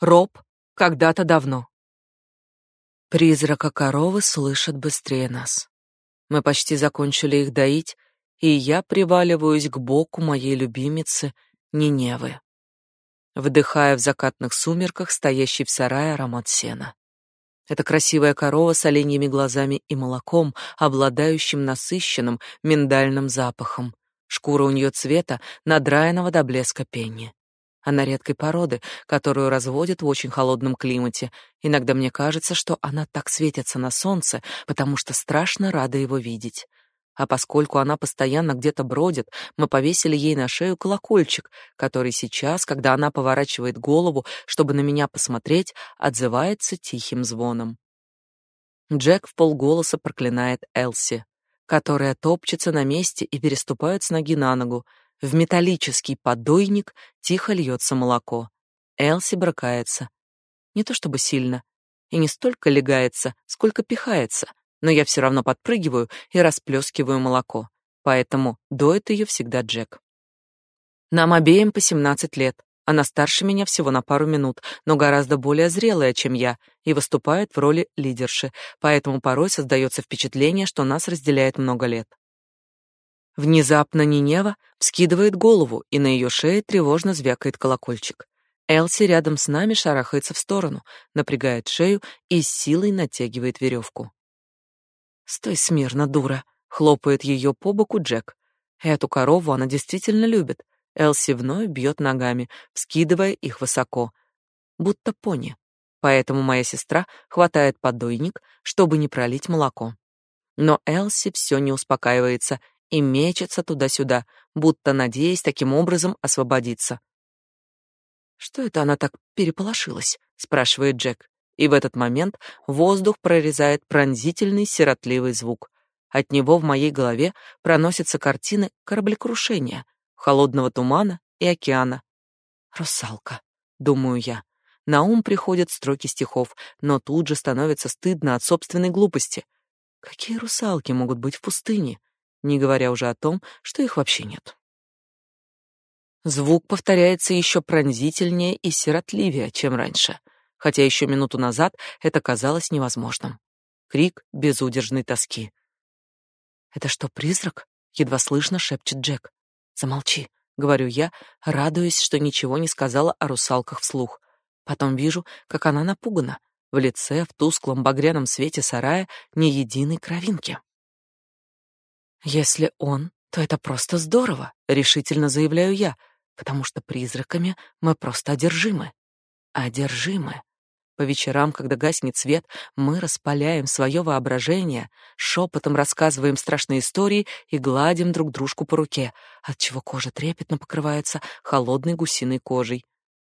Роб когда-то давно. Призрака коровы слышат быстрее нас. Мы почти закончили их доить, и я приваливаюсь к боку моей любимицы Ниневы, вдыхая в закатных сумерках стоящий в сарае аромат сена. Это красивая корова с оленьими глазами и молоком, обладающим насыщенным миндальным запахом. Шкура у нее цвета надраенного до блеска пенни. Она редкой породы, которую разводят в очень холодном климате. Иногда мне кажется, что она так светится на солнце, потому что страшно рада его видеть. А поскольку она постоянно где-то бродит, мы повесили ей на шею колокольчик, который сейчас, когда она поворачивает голову, чтобы на меня посмотреть, отзывается тихим звоном. Джек в полголоса проклинает Элси, которая топчется на месте и переступает с ноги на ногу. В металлический подойник тихо льется молоко. Элси брыкается. Не то чтобы сильно, и не столько легается, сколько пихается, но я все равно подпрыгиваю и расплескиваю молоко, поэтому доит ее всегда Джек. Нам обеим по 17 лет. Она старше меня всего на пару минут, но гораздо более зрелая, чем я, и выступает в роли лидерши, поэтому порой создается впечатление, что нас разделяет много лет. Внезапно Нинева вскидывает голову, и на ее шее тревожно звякает колокольчик. Элси рядом с нами шарахается в сторону, напрягает шею и с силой натягивает веревку. «Стой смирно, дура!» — хлопает ее по боку Джек. Эту корову она действительно любит. Элси вновь бьет ногами, вскидывая их высоко, будто пони. Поэтому моя сестра хватает подойник, чтобы не пролить молоко. Но Элси все не успокаивается и мечется туда-сюда, будто надеясь таким образом освободиться. «Что это она так переполошилась?» — спрашивает Джек. И в этот момент воздух прорезает пронзительный сиротливый звук. От него в моей голове проносятся картины кораблекрушения, холодного тумана и океана. «Русалка», — думаю я. На ум приходят строки стихов, но тут же становится стыдно от собственной глупости. Какие русалки могут быть в пустыне, не говоря уже о том, что их вообще нет? Звук повторяется еще пронзительнее и сиротливее, чем раньше хотя еще минуту назад это казалось невозможным. Крик безудержной тоски. «Это что, призрак?» — едва слышно шепчет Джек. «Замолчи», — говорю я, радуясь, что ничего не сказала о русалках вслух. Потом вижу, как она напугана. В лице, в тусклом багряном свете сарая ни единой кровинки. «Если он, то это просто здорово», — решительно заявляю я, потому что призраками мы просто одержимы. Одержимы. По вечерам, когда гаснет свет, мы распаляем свое воображение, шепотом рассказываем страшные истории и гладим друг дружку по руке, отчего кожа трепетно покрывается холодной гусиной кожей.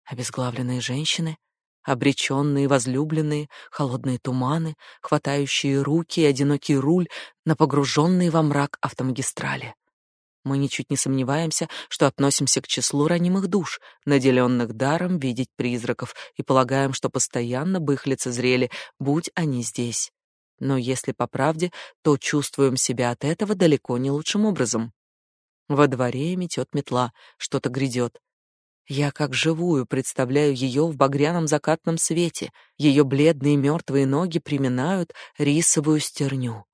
Обезглавленные женщины, обреченные возлюбленные, холодные туманы, хватающие руки и одинокий руль на погруженные во мрак автомагистрали. Мы ничуть не сомневаемся, что относимся к числу ранимых душ, наделенных даром видеть призраков, и полагаем, что постоянно бы их лицезрели, будь они здесь. Но если по правде, то чувствуем себя от этого далеко не лучшим образом. Во дворе метет метла, что-то грядет. Я как живую представляю ее в багряном закатном свете, ее бледные мертвые ноги приминают рисовую стерню.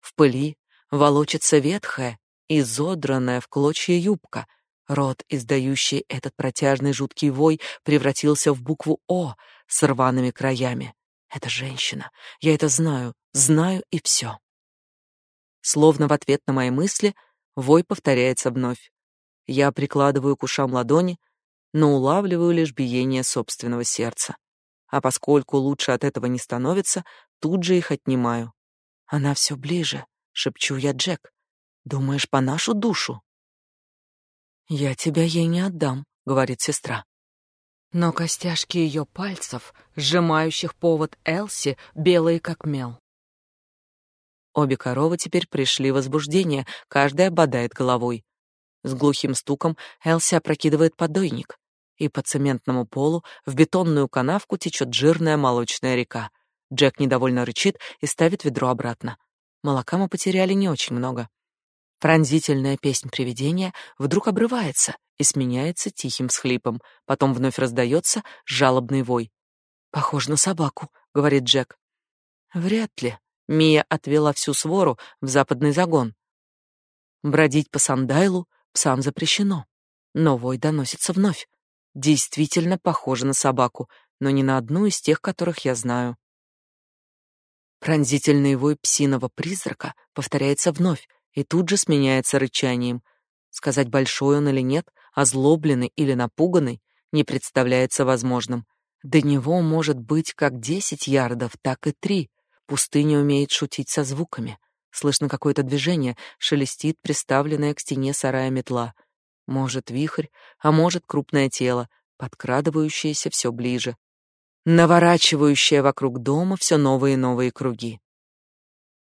В пыли волочится ветхая, изодранная в клочья юбка. Рот, издающий этот протяжный жуткий вой, превратился в букву О с рваными краями. Это женщина. Я это знаю, знаю и все. Словно в ответ на мои мысли, вой повторяется вновь. Я прикладываю к ушам ладони, но улавливаю лишь биение собственного сердца. А поскольку лучше от этого не становится, тут же их отнимаю. Она все ближе, шепчу я Джек. Думаешь, по нашу душу? Я тебя ей не отдам, говорит сестра. Но костяшки ее пальцев, сжимающих повод Элси, белые как мел. Обе коровы теперь пришли в возбуждение, каждая бодает головой. С глухим стуком Элси опрокидывает подойник, и по цементному полу в бетонную канавку течет жирная молочная река. Джек недовольно рычит и ставит ведро обратно. Молока мы потеряли не очень много. Пронзительная песнь привидения вдруг обрывается и сменяется тихим схлипом, потом вновь раздается жалобный вой. «Похож на собаку», — говорит Джек. «Вряд ли». Мия отвела всю свору в западный загон. Бродить по Сандайлу псам запрещено. Но вой доносится вновь. Действительно похоже на собаку, но не на одну из тех, которых я знаю. Пронзительный вой псиного призрака повторяется вновь и тут же сменяется рычанием. Сказать, большой он или нет, озлобленный или напуганный, не представляется возможным. До него может быть как десять ярдов, так и три. Пустыня умеет шутить со звуками. Слышно какое-то движение, шелестит приставленная к стене сарая метла. Может, вихрь, а может, крупное тело, подкрадывающееся все ближе, наворачивающее вокруг дома все новые и новые круги.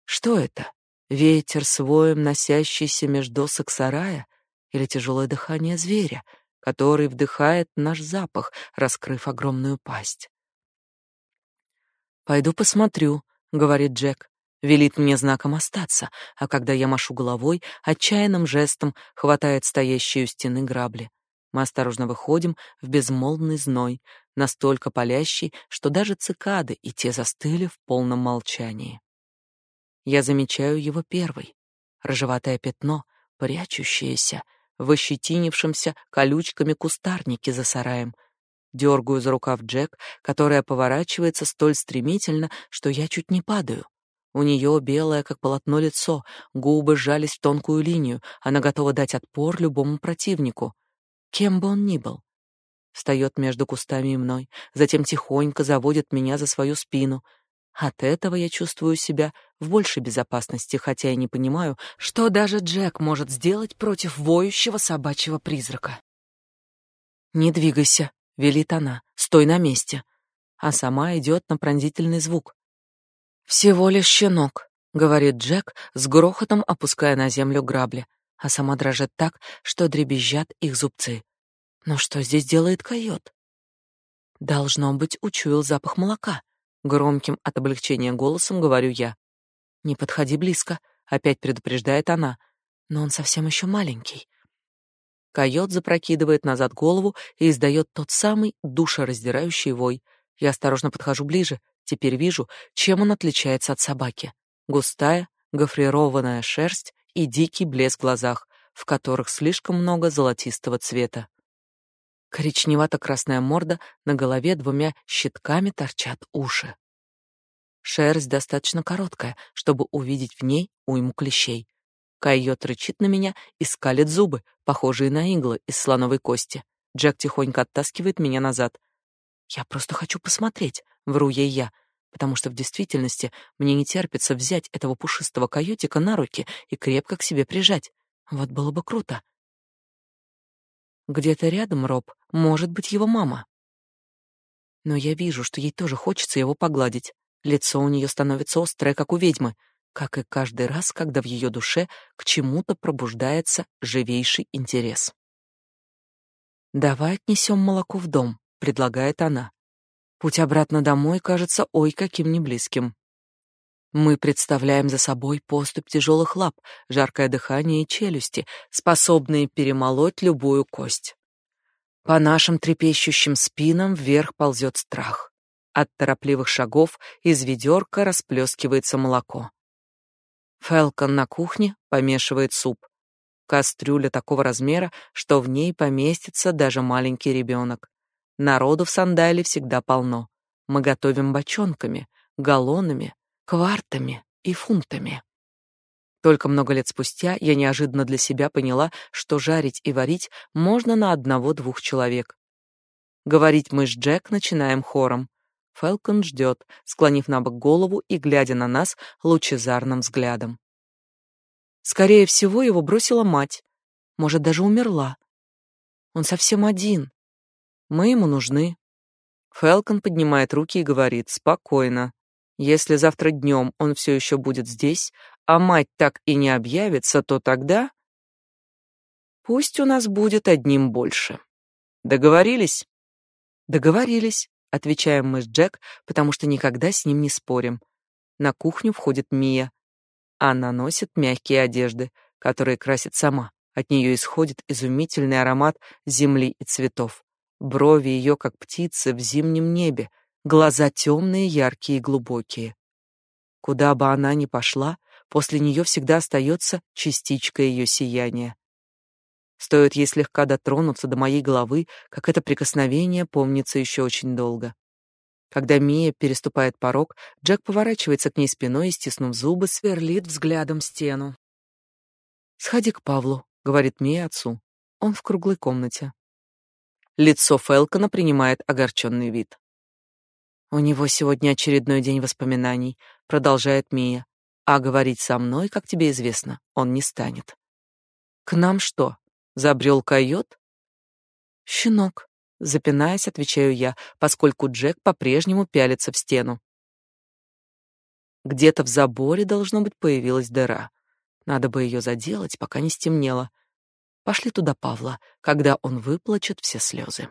Что это? Ветер с воем, носящийся меж досок сарая, или тяжелое дыхание зверя, который вдыхает наш запах, раскрыв огромную пасть? «Пойду посмотрю», — говорит Джек велит мне знаком остаться, а когда я машу головой, отчаянным жестом хватает стоящие у стены грабли. Мы осторожно выходим в безмолвный зной, настолько палящий, что даже цикады и те застыли в полном молчании. Я замечаю его первый. Рыжеватое пятно, прячущееся в ощетинившемся колючками кустарнике за сараем. Дергаю за рукав Джек, которая поворачивается столь стремительно, что я чуть не падаю. У нее белое, как полотно, лицо, губы сжались в тонкую линию, она готова дать отпор любому противнику, кем бы он ни был. Встает между кустами и мной, затем тихонько заводит меня за свою спину. От этого я чувствую себя в большей безопасности, хотя и не понимаю, что даже Джек может сделать против воющего собачьего призрака. «Не двигайся», — велит она, — «стой на месте». А сама идет на пронзительный звук. «Всего лишь щенок», — говорит Джек, с грохотом опуская на землю грабли, а сама дрожит так, что дребезжат их зубцы. «Но что здесь делает койот?» «Должно быть, учуял запах молока», — громким от облегчения голосом говорю я. «Не подходи близко», — опять предупреждает она, «но он совсем еще маленький». Койот запрокидывает назад голову и издает тот самый душераздирающий вой. Я осторожно подхожу ближе, Теперь вижу, чем он отличается от собаки. Густая, гофрированная шерсть и дикий блеск в глазах, в которых слишком много золотистого цвета. Коричневато-красная морда, на голове двумя щитками торчат уши. Шерсть достаточно короткая, чтобы увидеть в ней уйму клещей. Койот рычит на меня и скалит зубы, похожие на иглы из слоновой кости. Джек тихонько оттаскивает меня назад. Я просто хочу посмотреть, вру ей я, потому что в действительности мне не терпится взять этого пушистого койотика на руки и крепко к себе прижать. Вот было бы круто. Где-то рядом Роб, может быть, его мама. Но я вижу, что ей тоже хочется его погладить. Лицо у нее становится острое, как у ведьмы, как и каждый раз, когда в ее душе к чему-то пробуждается живейший интерес. «Давай отнесем молоко в дом», — предлагает она. Путь обратно домой кажется ой каким неблизким. Мы представляем за собой поступь тяжелых лап, жаркое дыхание и челюсти, способные перемолоть любую кость. По нашим трепещущим спинам вверх ползет страх. От торопливых шагов из ведерка расплескивается молоко. Фелкон на кухне помешивает суп. Кастрюля такого размера, что в ней поместится даже маленький ребенок. Народу в Сандайле всегда полно. Мы готовим бочонками, галлонами, квартами и фунтами. Только много лет спустя я неожиданно для себя поняла, что жарить и варить можно на одного-двух человек. Говорить мы с Джек начинаем хором. Фелкон ждет, склонив на бок голову и глядя на нас лучезарным взглядом. Скорее всего, его бросила мать. Может, даже умерла. Он совсем один, мы ему нужны. Фелкон поднимает руки и говорит: "Спокойно. Если завтра днем он все еще будет здесь, а мать так и не объявится, то тогда пусть у нас будет одним больше. Договорились?" Договорились, отвечаем мы с Джек, потому что никогда с ним не спорим. На кухню входит Мия. Она носит мягкие одежды, которые красит сама. От нее исходит изумительный аромат земли и цветов. Брови ее, как птицы в зимнем небе, глаза темные, яркие и глубокие. Куда бы она ни пошла, после нее всегда остается частичка ее сияния. Стоит ей слегка дотронуться до моей головы, как это прикосновение помнится еще очень долго. Когда Мия переступает порог, Джек поворачивается к ней спиной и, стиснув зубы, сверлит взглядом стену. «Сходи к Павлу», — говорит Мия отцу. Он в круглой комнате. Лицо Фелкона принимает огорченный вид. «У него сегодня очередной день воспоминаний», — продолжает Мия. «А говорить со мной, как тебе известно, он не станет». «К нам что, Забрел койот? Щенок, запинаясь, отвечаю я, поскольку Джек по-прежнему пялится в стену. Где-то в заборе должно быть появилась дыра. Надо бы ее заделать, пока не стемнело. Пошли туда Павла, когда он выплачет все слезы.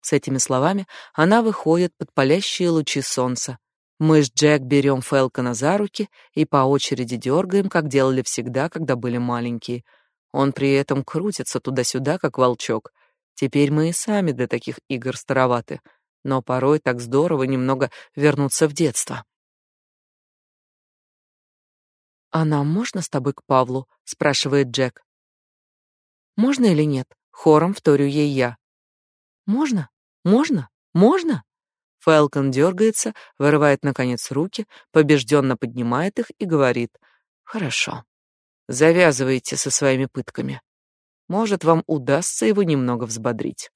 С этими словами она выходит под палящие лучи солнца. Мы с Джек берем Фелкона за руки и по очереди дергаем, как делали всегда, когда были маленькие — он при этом крутится туда-сюда, как волчок. Теперь мы и сами для таких игр староваты, но порой так здорово немного вернуться в детство. «А нам можно с тобой к Павлу?» — спрашивает Джек. «Можно или нет?» — хором вторю ей я. «Можно? Можно? Можно?» Фэлкон дергается, вырывает, наконец, руки, побежденно поднимает их и говорит «Хорошо». Завязывайте со своими пытками. Может, вам удастся его немного взбодрить.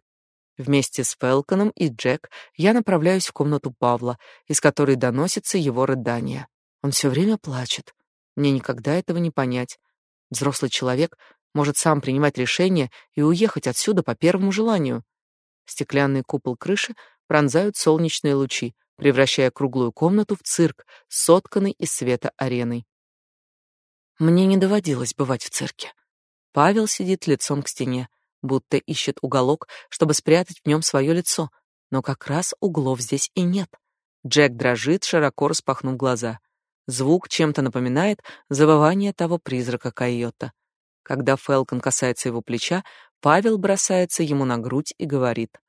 Вместе с Фелконом и Джек я направляюсь в комнату Павла, из которой доносится его рыдание. Он все время плачет. Мне никогда этого не понять. Взрослый человек может сам принимать решение и уехать отсюда по первому желанию. Стеклянный купол крыши пронзают солнечные лучи, превращая круглую комнату в цирк, сотканный из света ареной. Мне не доводилось бывать в цирке. Павел сидит лицом к стене, будто ищет уголок, чтобы спрятать в нем свое лицо, но как раз углов здесь и нет. Джек дрожит, широко распахнув глаза. Звук чем-то напоминает завывание того призрака койота. Когда Фелкон касается его плеча, Павел бросается ему на грудь и говорит: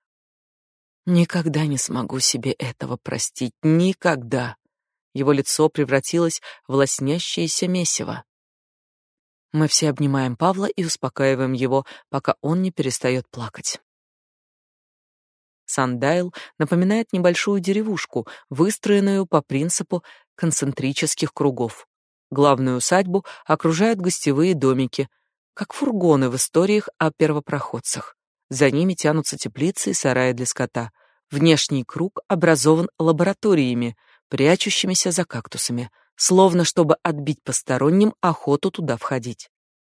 "Никогда не смогу себе этого простить, никогда". Его лицо превратилось в лоснящееся месиво. Мы все обнимаем Павла и успокаиваем его, пока он не перестает плакать. Сандайл напоминает небольшую деревушку, выстроенную по принципу концентрических кругов. Главную усадьбу окружают гостевые домики, как фургоны в историях о первопроходцах. За ними тянутся теплицы и сараи для скота. Внешний круг образован лабораториями, прячущимися за кактусами словно чтобы отбить посторонним охоту туда входить.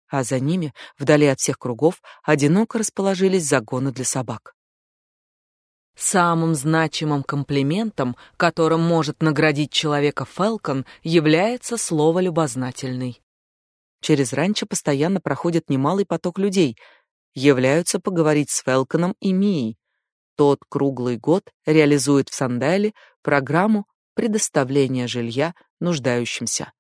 А за ними, вдали от всех кругов, одиноко расположились загоны для собак. Самым значимым комплиментом, которым может наградить человека Фелкон, является слово любознательный. Через ранчо постоянно проходит немалый поток людей, являются поговорить с Фелконом и Мией. Тот круглый год реализует в Сандайле программу предоставления жилья нуждающимся.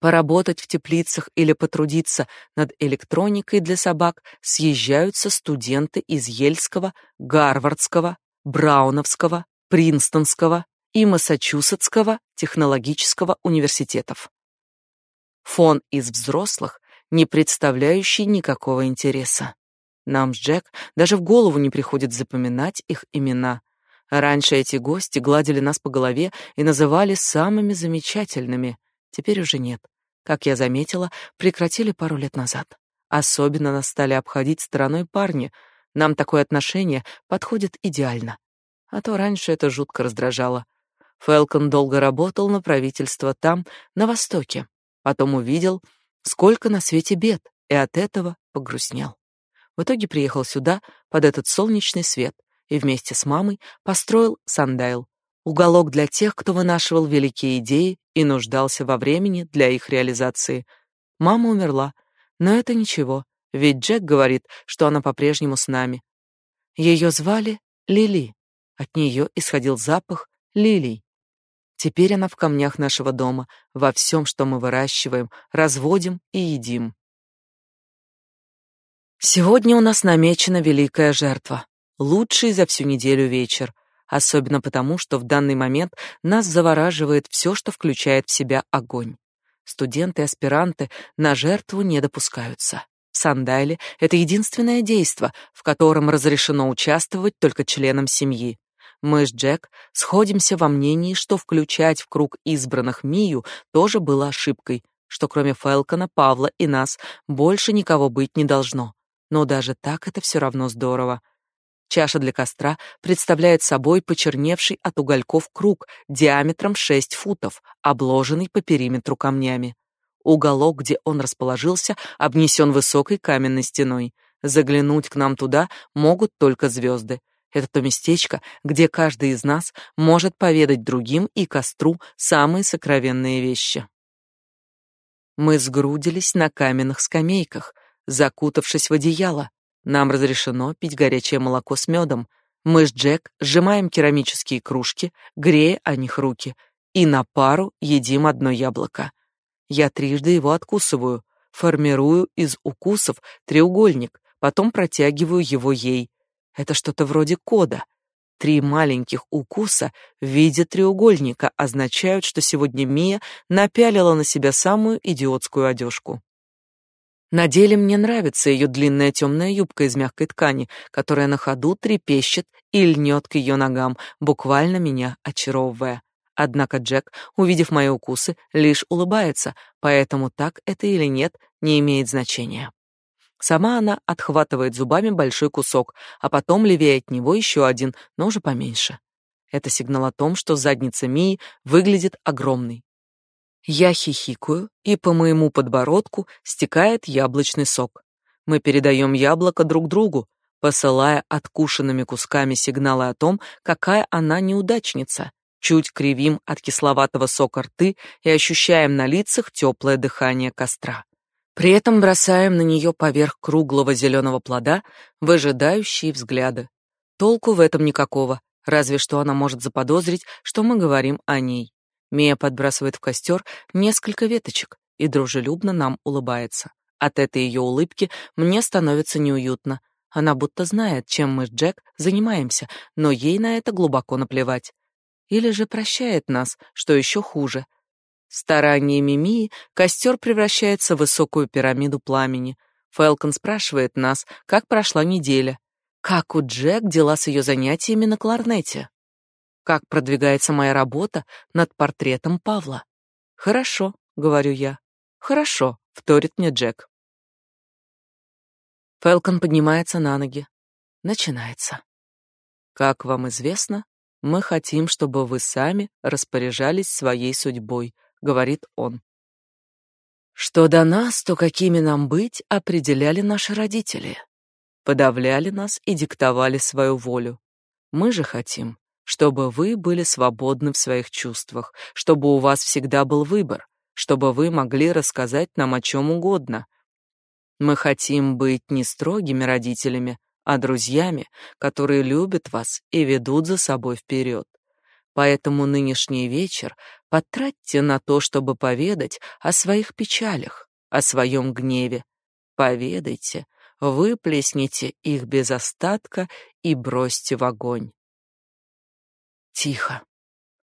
Поработать в теплицах или потрудиться над электроникой для собак съезжаются студенты из Ельского, Гарвардского, Брауновского, Принстонского и Массачусетского технологического университетов. Фон из взрослых, не представляющий никакого интереса. Нам с Джек даже в голову не приходит запоминать их имена, Раньше эти гости гладили нас по голове и называли самыми замечательными. Теперь уже нет. Как я заметила, прекратили пару лет назад. Особенно нас стали обходить стороной парни. Нам такое отношение подходит идеально. А то раньше это жутко раздражало. Фелкон долго работал на правительство там, на Востоке. Потом увидел, сколько на свете бед, и от этого погрустнел. В итоге приехал сюда, под этот солнечный свет, и вместе с мамой построил Сандайл, уголок для тех, кто вынашивал великие идеи и нуждался во времени для их реализации. Мама умерла, но это ничего, ведь Джек говорит, что она по-прежнему с нами. Ее звали Лили. От нее исходил запах лилий. Теперь она в камнях нашего дома, во всем, что мы выращиваем, разводим и едим. Сегодня у нас намечена великая жертва, лучший за всю неделю вечер, особенно потому, что в данный момент нас завораживает все, что включает в себя огонь. Студенты и аспиранты на жертву не допускаются. Сандали — это единственное действо, в котором разрешено участвовать только членам семьи. Мы с Джек сходимся во мнении, что включать в круг избранных Мию тоже было ошибкой, что кроме Фелкона, Павла и нас больше никого быть не должно. Но даже так это все равно здорово. Чаша для костра представляет собой почерневший от угольков круг диаметром 6 футов, обложенный по периметру камнями. Уголок, где он расположился, обнесен высокой каменной стеной. Заглянуть к нам туда могут только звезды. Это то местечко, где каждый из нас может поведать другим и костру самые сокровенные вещи. Мы сгрудились на каменных скамейках, закутавшись в одеяло. Нам разрешено пить горячее молоко с медом. Мы с Джек сжимаем керамические кружки, грея о них руки, и на пару едим одно яблоко. Я трижды его откусываю, формирую из укусов треугольник, потом протягиваю его ей. Это что-то вроде кода. Три маленьких укуса в виде треугольника означают, что сегодня Мия напялила на себя самую идиотскую одежку. На деле мне нравится ее длинная темная юбка из мягкой ткани, которая на ходу трепещет и льнет к ее ногам, буквально меня очаровывая. Однако Джек, увидев мои укусы, лишь улыбается, поэтому так это или нет, не имеет значения. Сама она отхватывает зубами большой кусок, а потом левее от него еще один, но уже поменьше. Это сигнал о том, что задница Мии выглядит огромной. Я хихикаю, и по моему подбородку стекает яблочный сок. Мы передаем яблоко друг другу, посылая откушенными кусками сигналы о том, какая она неудачница. Чуть кривим от кисловатого сока рты и ощущаем на лицах теплое дыхание костра. При этом бросаем на нее поверх круглого зеленого плода выжидающие взгляды. Толку в этом никакого, разве что она может заподозрить, что мы говорим о ней. Мия подбрасывает в костер несколько веточек и дружелюбно нам улыбается. От этой ее улыбки мне становится неуютно. Она будто знает, чем мы с Джек занимаемся, но ей на это глубоко наплевать. Или же прощает нас, что еще хуже. Стараниями Мии костер превращается в высокую пирамиду пламени. Фелкон спрашивает нас, как прошла неделя. Как у Джек дела с ее занятиями на кларнете? как продвигается моя работа над портретом Павла. Хорошо, говорю я. Хорошо, вторит мне Джек. Фелкон поднимается на ноги. Начинается. Как вам известно, мы хотим, чтобы вы сами распоряжались своей судьбой, говорит он. Что до нас, то какими нам быть, определяли наши родители. Подавляли нас и диктовали свою волю. Мы же хотим, чтобы вы были свободны в своих чувствах, чтобы у вас всегда был выбор, чтобы вы могли рассказать нам о чем угодно. Мы хотим быть не строгими родителями, а друзьями, которые любят вас и ведут за собой вперед. Поэтому нынешний вечер потратьте на то, чтобы поведать о своих печалях, о своем гневе. Поведайте, выплесните их без остатка и бросьте в огонь. Тихо.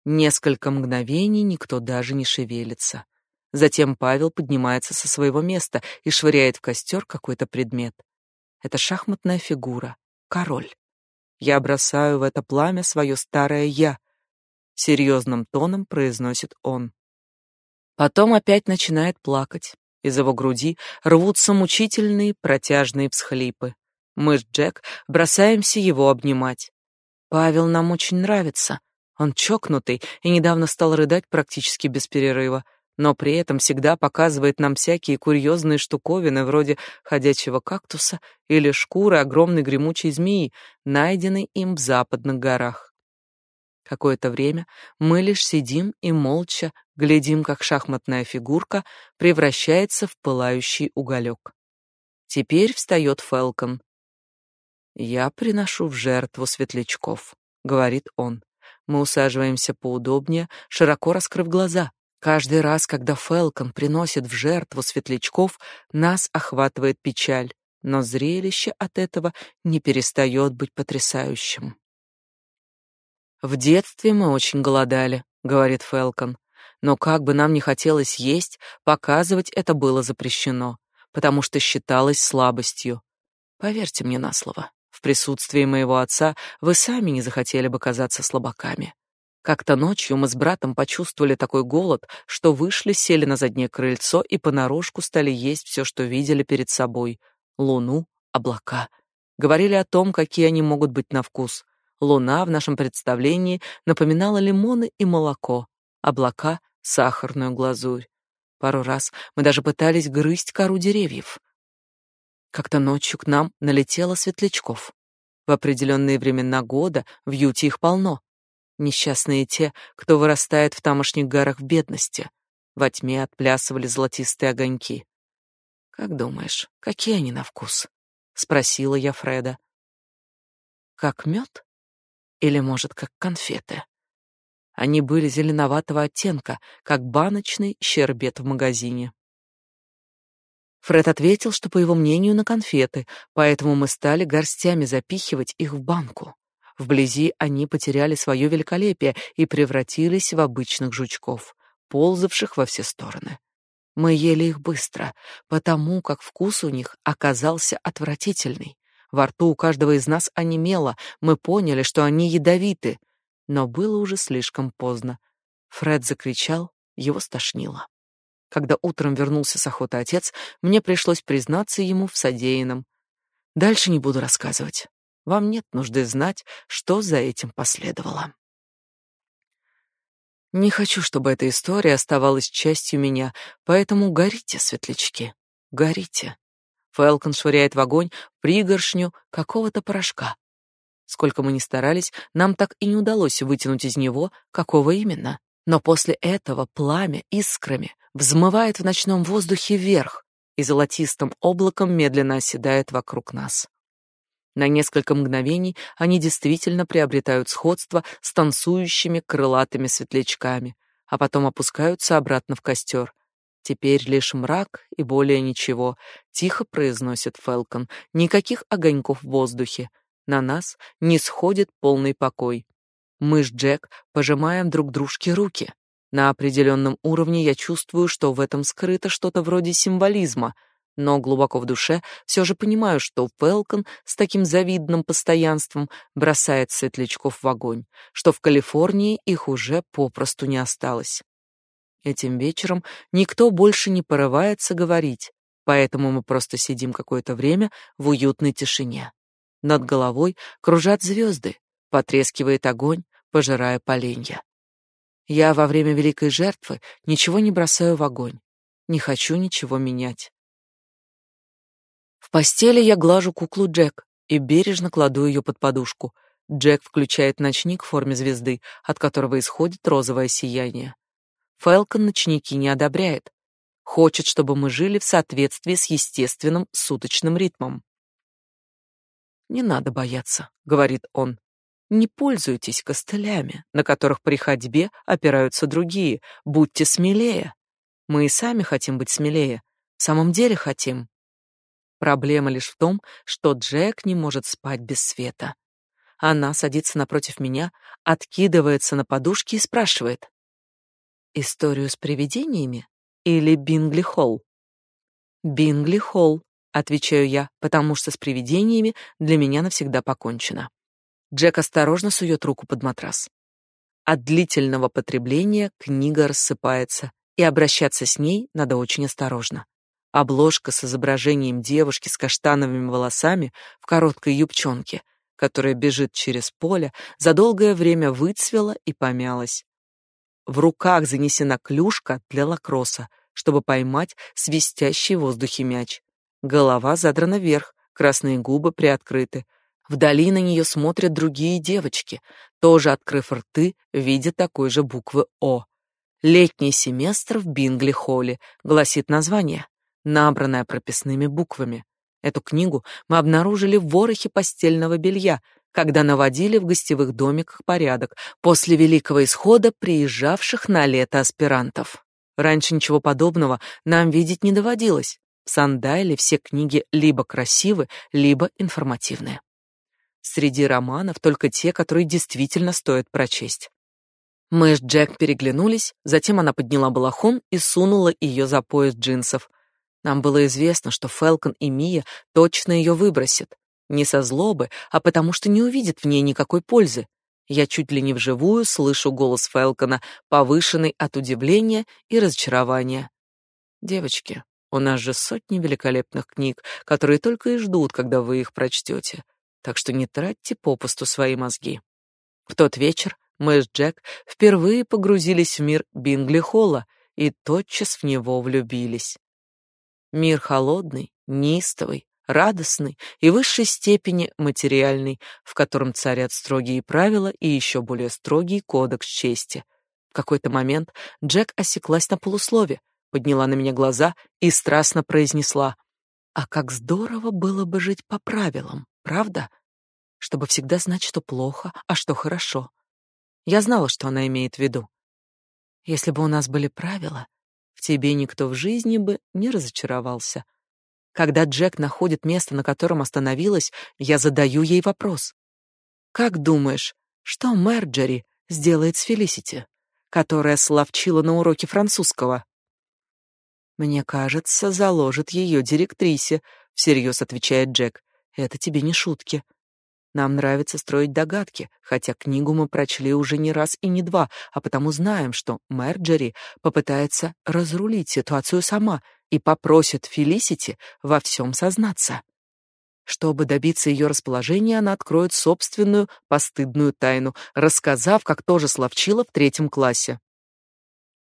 Несколько мгновений никто даже не шевелится. Затем Павел поднимается со своего места и швыряет в костер какой-то предмет. Это шахматная фигура, король. Я бросаю в это пламя свое старое я, серьезным тоном произносит он. Потом опять начинает плакать. Из его груди рвутся мучительные протяжные всхлипы. Мы с Джек бросаемся его обнимать. Павел нам очень нравится. Он чокнутый и недавно стал рыдать практически без перерыва, но при этом всегда показывает нам всякие курьезные штуковины вроде ходячего кактуса или шкуры огромной гремучей змеи, найденной им в западных горах. Какое-то время мы лишь сидим и молча глядим, как шахматная фигурка превращается в пылающий уголек. Теперь встает Фелкон. Я приношу в жертву светлячков, говорит он. Мы усаживаемся поудобнее, широко раскрыв глаза. Каждый раз, когда Фелкон приносит в жертву светлячков, нас охватывает печаль. но зрелище от этого не перестает быть потрясающим. В детстве мы очень голодали, говорит Фелкон. Но как бы нам ни хотелось есть, показывать это было запрещено, потому что считалось слабостью. Поверьте мне на слово, в присутствии моего отца вы сами не захотели бы казаться слабаками. Как-то ночью мы с братом почувствовали такой голод, что вышли, сели на заднее крыльцо и понарошку стали есть все, что видели перед собой: луну, облака. Говорили о том, какие они могут быть на вкус. Луна в нашем представлении напоминала лимоны и молоко, облака — сахарную глазурь. Пару раз мы даже пытались грызть кору деревьев. Как-то ночью к нам налетело светлячков. В определенные времена года в Юте их полно. Несчастные те, кто вырастает в тамошних горах в бедности. Во тьме отплясывали золотистые огоньки. «Как думаешь, какие они на вкус?» — спросила я Фреда. «Как мед?» Или, может, как конфеты. Они были зеленоватого оттенка, как баночный щербет в магазине. Фред ответил, что, по его мнению, на конфеты, поэтому мы стали горстями запихивать их в банку. Вблизи они потеряли свое великолепие и превратились в обычных жучков, ползавших во все стороны. Мы ели их быстро, потому как вкус у них оказался отвратительный. Во рту у каждого из нас онемело, мы поняли, что они ядовиты. Но было уже слишком поздно. Фред закричал, его стошнило. Когда утром вернулся с охоты отец, мне пришлось признаться ему в содеянном. Дальше не буду рассказывать. Вам нет нужды знать, что за этим последовало. Не хочу, чтобы эта история оставалась частью меня, поэтому горите, светлячки, горите. Фелкон швыряет в огонь пригоршню какого-то порошка. Сколько мы ни старались, нам так и не удалось вытянуть из него, какого именно. Но после этого пламя искрами взмывает в ночном воздухе вверх и золотистым облаком медленно оседает вокруг нас. На несколько мгновений они действительно приобретают сходство с танцующими крылатыми светлячками, а потом опускаются обратно в костер, Теперь лишь мрак и более ничего, тихо произносит Фелкон. Никаких огоньков в воздухе. На нас не сходит полный покой. Мы с Джек пожимаем друг дружке руки. На определенном уровне я чувствую, что в этом скрыто что-то вроде символизма, но глубоко в душе все же понимаю, что Фелкон с таким завидным постоянством бросает светлячков в огонь, что в Калифорнии их уже попросту не осталось. Этим вечером никто больше не порывается говорить, поэтому мы просто сидим какое-то время в уютной тишине. Над головой кружат звезды, потрескивает огонь, пожирая поленья. Я во время великой жертвы ничего не бросаю в огонь, не хочу ничего менять. В постели я глажу куклу Джек и бережно кладу ее под подушку. Джек включает ночник в форме звезды, от которого исходит розовое сияние. Фэлкон ночники не одобряет. Хочет, чтобы мы жили в соответствии с естественным суточным ритмом. «Не надо бояться», — говорит он. «Не пользуйтесь костылями, на которых при ходьбе опираются другие. Будьте смелее. Мы и сами хотим быть смелее. В самом деле хотим». Проблема лишь в том, что Джек не может спать без света. Она садится напротив меня, откидывается на подушки и спрашивает. Историю с привидениями или Бингли-Холл? Бингли-Холл, отвечаю я, потому что с привидениями для меня навсегда покончено. Джек осторожно сует руку под матрас. От длительного потребления книга рассыпается, и обращаться с ней надо очень осторожно. Обложка с изображением девушки с каштановыми волосами в короткой юбчонке, которая бежит через поле, за долгое время выцвела и помялась. В руках занесена клюшка для лакросса, чтобы поймать свистящий в воздухе мяч. Голова задрана вверх, красные губы приоткрыты. Вдали на нее смотрят другие девочки, тоже открыв рты в виде такой же буквы О. Летний семестр в Бингли-холле гласит название, набранное прописными буквами. Эту книгу мы обнаружили в ворохе постельного белья, когда наводили в гостевых домиках порядок после великого исхода приезжавших на лето аспирантов. Раньше ничего подобного нам видеть не доводилось. В Сандайле все книги либо красивы, либо информативные. Среди романов только те, которые действительно стоит прочесть. Мы с Джек переглянулись, затем она подняла балахон и сунула ее за пояс джинсов. Нам было известно, что Фелкон и Мия точно ее выбросят. Не со злобы, а потому что не увидят в ней никакой пользы. Я чуть ли не вживую слышу голос Фелкона, повышенный от удивления и разочарования. Девочки, у нас же сотни великолепных книг, которые только и ждут, когда вы их прочтете. Так что не тратьте попусту свои мозги. В тот вечер мы с Джек впервые погрузились в мир Бингли Холла и тотчас в него влюбились. Мир холодный, неистовый, радостный и высшей степени материальный, в котором царят строгие правила и еще более строгий кодекс чести. В какой-то момент Джек осеклась на полуслове, подняла на меня глаза и страстно произнесла: "А как здорово было бы жить по правилам, правда? Чтобы всегда знать, что плохо, а что хорошо". Я знала, что она имеет в виду. Если бы у нас были правила, в тебе никто в жизни бы не разочаровался. Когда Джек находит место, на котором остановилась, я задаю ей вопрос. «Как думаешь, что Мерджери сделает с Фелисити, которая словчила на уроке французского?» «Мне кажется, заложит ее директрисе», — всерьез отвечает Джек. «Это тебе не шутки. Нам нравится строить догадки, хотя книгу мы прочли уже не раз и не два, а потому знаем, что Мерджери попытается разрулить ситуацию сама и попросит Фелисити во всем сознаться. Чтобы добиться ее расположения, она откроет собственную постыдную тайну, рассказав, как тоже словчила в третьем классе.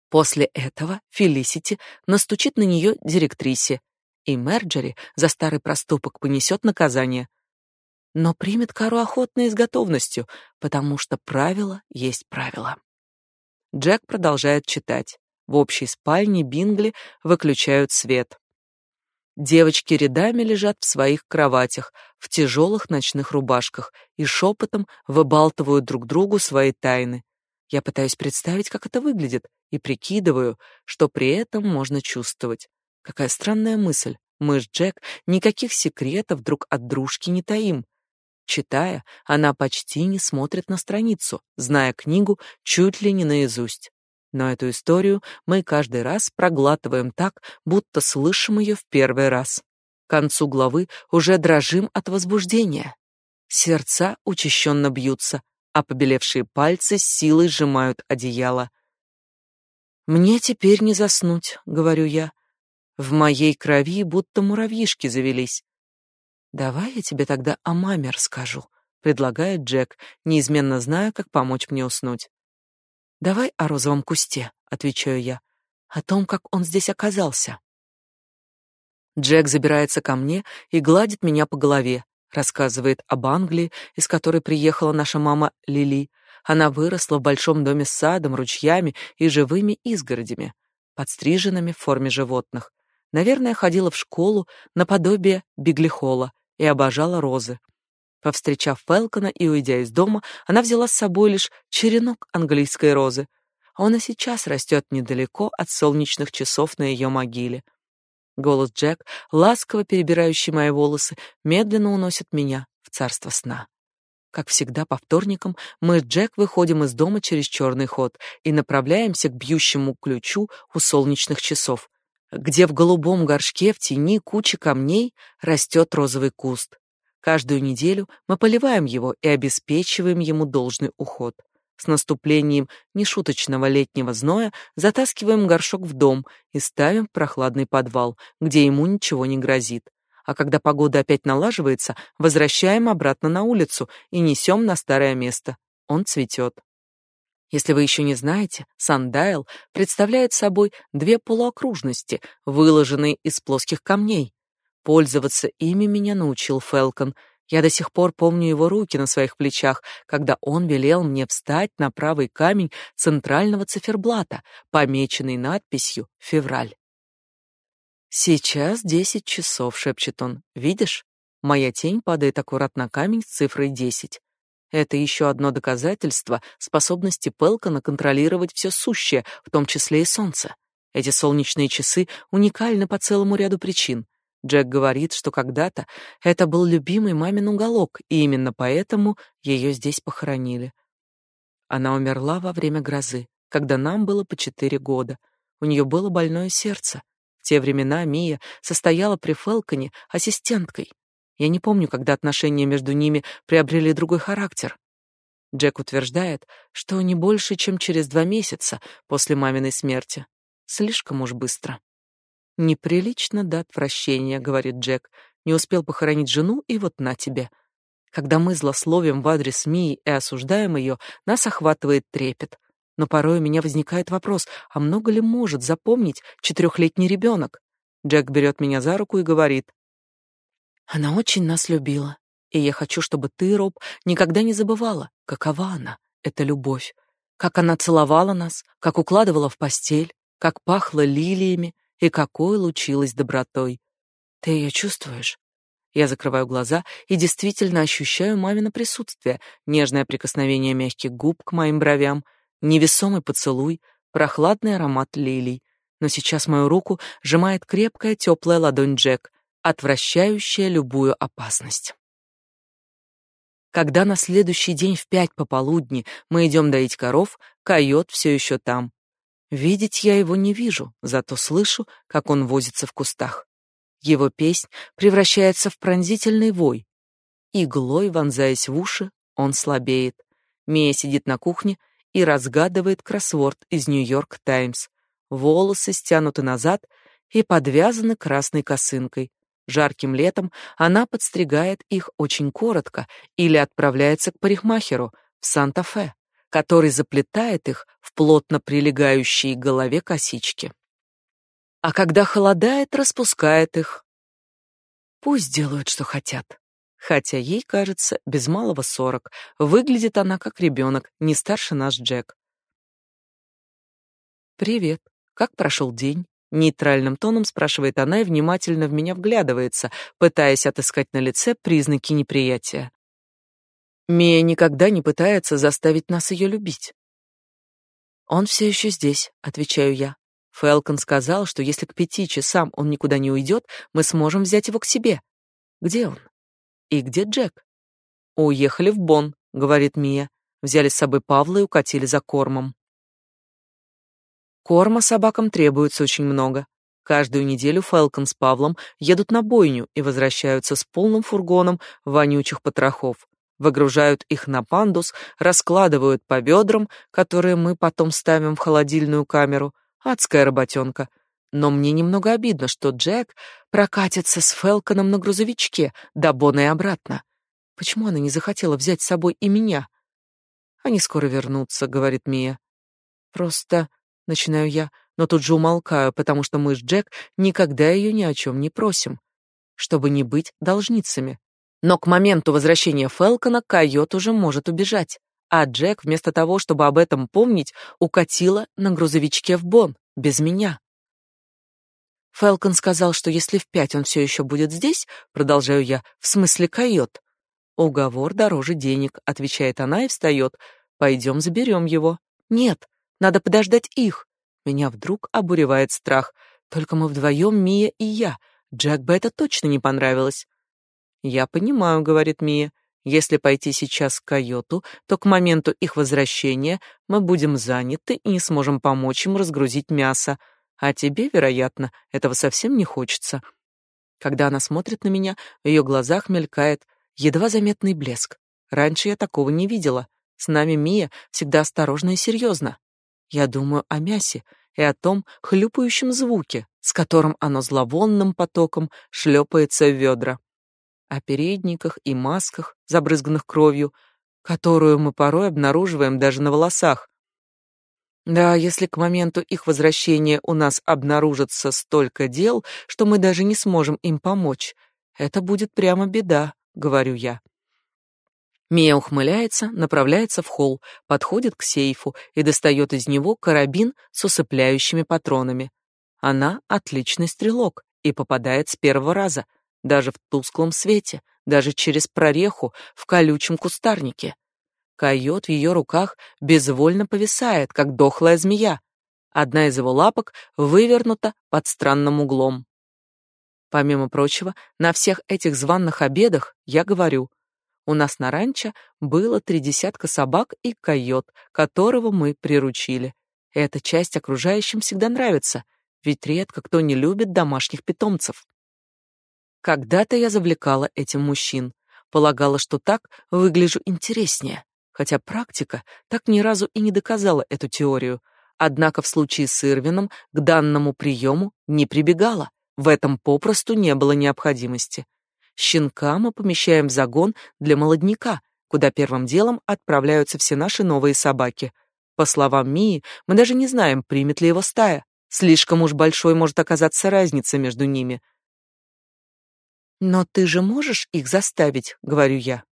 После этого Фелисити настучит на нее директрисе, и Мерджери за старый проступок понесет наказание — но примет кару охотно и с готовностью, потому что правило есть правило. Джек продолжает читать. В общей спальне Бингли выключают свет. Девочки рядами лежат в своих кроватях, в тяжелых ночных рубашках и шепотом выбалтывают друг другу свои тайны. Я пытаюсь представить, как это выглядит, и прикидываю, что при этом можно чувствовать. Какая странная мысль. Мы с Джек никаких секретов друг от дружки не таим. Читая, она почти не смотрит на страницу, зная книгу чуть ли не наизусть. Но эту историю мы каждый раз проглатываем так, будто слышим ее в первый раз. К концу главы уже дрожим от возбуждения. Сердца учащенно бьются, а побелевшие пальцы с силой сжимают одеяло. «Мне теперь не заснуть», — говорю я. В моей крови будто муравьишки завелись. Давай я тебе тогда о маме расскажу, предлагает Джек, неизменно зная, как помочь мне уснуть. Давай о розовом кусте, отвечаю я, о том, как он здесь оказался. Джек забирается ко мне и гладит меня по голове, рассказывает об Англии, из которой приехала наша мама Лили. Она выросла в большом доме с садом, ручьями и живыми изгородями, подстриженными в форме животных. Наверное, ходила в школу наподобие Биглихола и обожала розы. Повстречав Фелкона и уйдя из дома, она взяла с собой лишь черенок английской розы. Он и сейчас растет недалеко от солнечных часов на ее могиле. Голос Джек, ласково перебирающий мои волосы, медленно уносит меня в царство сна. Как всегда по вторникам мы с Джек выходим из дома через черный ход и направляемся к бьющему ключу у солнечных часов где в голубом горшке в тени кучи камней растет розовый куст. Каждую неделю мы поливаем его и обеспечиваем ему должный уход. С наступлением нешуточного летнего зноя затаскиваем горшок в дом и ставим в прохладный подвал, где ему ничего не грозит. А когда погода опять налаживается, возвращаем обратно на улицу и несем на старое место. Он цветет. Если вы еще не знаете, Сандайл представляет собой две полуокружности, выложенные из плоских камней. Пользоваться ими меня научил Фелкон. Я до сих пор помню его руки на своих плечах, когда он велел мне встать на правый камень центрального циферблата, помеченный надписью «Февраль». «Сейчас десять часов», — шепчет он. «Видишь? Моя тень падает аккуратно на камень с цифрой десять. Это еще одно доказательство способности Пелкона контролировать все сущее, в том числе и солнце. Эти солнечные часы уникальны по целому ряду причин. Джек говорит, что когда-то это был любимый мамин уголок, и именно поэтому ее здесь похоронили. Она умерла во время грозы, когда нам было по четыре года. У нее было больное сердце. В те времена Мия состояла при Фелконе ассистенткой. Я не помню, когда отношения между ними приобрели другой характер. Джек утверждает, что не больше, чем через два месяца после маминой смерти. Слишком уж быстро. Неприлично до отвращения, говорит Джек. Не успел похоронить жену, и вот на тебе. Когда мы злословим в адрес Мии и осуждаем ее, нас охватывает трепет. Но порой у меня возникает вопрос, а много ли может запомнить четырехлетний ребенок? Джек берет меня за руку и говорит: "Она очень нас любила, и я хочу, чтобы ты, Роб, никогда не забывала, какова она, эта любовь, как она целовала нас, как укладывала в постель, как пахла лилиями, и какой лучилась добротой. Ты ее чувствуешь? Я закрываю глаза и действительно ощущаю мамино присутствие, нежное прикосновение мягких губ к моим бровям, невесомый поцелуй, прохладный аромат лилий. Но сейчас мою руку сжимает крепкая теплая ладонь Джек, отвращающая любую опасность. Когда на следующий день в пять пополудни мы идем доить коров, койот все еще там. Видеть я его не вижу, зато слышу, как он возится в кустах. Его песнь превращается в пронзительный вой. Иглой вонзаясь в уши, он слабеет. Мия сидит на кухне и разгадывает кроссворд из Нью-Йорк Таймс. Волосы стянуты назад и подвязаны красной косынкой. Жарким летом она подстригает их очень коротко или отправляется к парикмахеру в Санта-Фе который заплетает их в плотно прилегающие к голове косички. А когда холодает, распускает их. Пусть делают, что хотят. Хотя ей, кажется, без малого сорок. Выглядит она как ребенок, не старше наш Джек. «Привет. Как прошел день?» Нейтральным тоном спрашивает она и внимательно в меня вглядывается, пытаясь отыскать на лице признаки неприятия. Мия никогда не пытается заставить нас ее любить. Он все еще здесь, отвечаю я. Фелкон сказал, что если к пяти часам он никуда не уйдет, мы сможем взять его к себе. Где он? И где Джек? Уехали в Бон, говорит Мия. Взяли с собой Павла и укатили за кормом. Корма собакам требуется очень много. Каждую неделю Фелкон с Павлом едут на бойню и возвращаются с полным фургоном вонючих потрохов выгружают их на пандус, раскладывают по ведрам, которые мы потом ставим в холодильную камеру. Адская работенка. Но мне немного обидно, что Джек прокатится с Фелконом на грузовичке до Бона и обратно. Почему она не захотела взять с собой и меня? Они скоро вернутся, говорит Мия. Просто начинаю я, но тут же умолкаю, потому что мы с Джек никогда ее ни о чем не просим, чтобы не быть должницами. Но к моменту возвращения Фелкона койот уже может убежать, а Джек вместо того, чтобы об этом помнить, укатила на грузовичке в Бон без меня. Фелкон сказал, что если в пять он все еще будет здесь, продолжаю я, в смысле койот. Уговор дороже денег, отвечает она и встает. Пойдем заберем его. Нет, надо подождать их. Меня вдруг обуревает страх. Только мы вдвоем, Мия и я. Джек бы это точно не понравилось. «Я понимаю», — говорит Мия. «Если пойти сейчас к койоту, то к моменту их возвращения мы будем заняты и не сможем помочь им разгрузить мясо. А тебе, вероятно, этого совсем не хочется». Когда она смотрит на меня, в ее глазах мелькает едва заметный блеск. Раньше я такого не видела. С нами Мия всегда осторожна и серьезна. Я думаю о мясе и о том хлюпающем звуке, с которым оно зловонным потоком шлепается в ведра о передниках и масках, забрызганных кровью, которую мы порой обнаруживаем даже на волосах. Да, если к моменту их возвращения у нас обнаружится столько дел, что мы даже не сможем им помочь, это будет прямо беда, говорю я. Мия ухмыляется, направляется в холл, подходит к сейфу и достает из него карабин с усыпляющими патронами. Она отличный стрелок и попадает с первого раза — даже в тусклом свете, даже через прореху в колючем кустарнике. Койот в ее руках безвольно повисает, как дохлая змея. Одна из его лапок вывернута под странным углом. Помимо прочего, на всех этих званных обедах я говорю, у нас на ранчо было три десятка собак и койот, которого мы приручили. Эта часть окружающим всегда нравится, ведь редко кто не любит домашних питомцев. Когда-то я завлекала этим мужчин, полагала, что так выгляжу интереснее, хотя практика так ни разу и не доказала эту теорию. Однако в случае с Ирвином к данному приему не прибегала. В этом попросту не было необходимости. Щенка мы помещаем в загон для молодняка, куда первым делом отправляются все наши новые собаки. По словам Мии, мы даже не знаем, примет ли его стая. Слишком уж большой может оказаться разница между ними. Но ты же можешь их заставить, говорю я.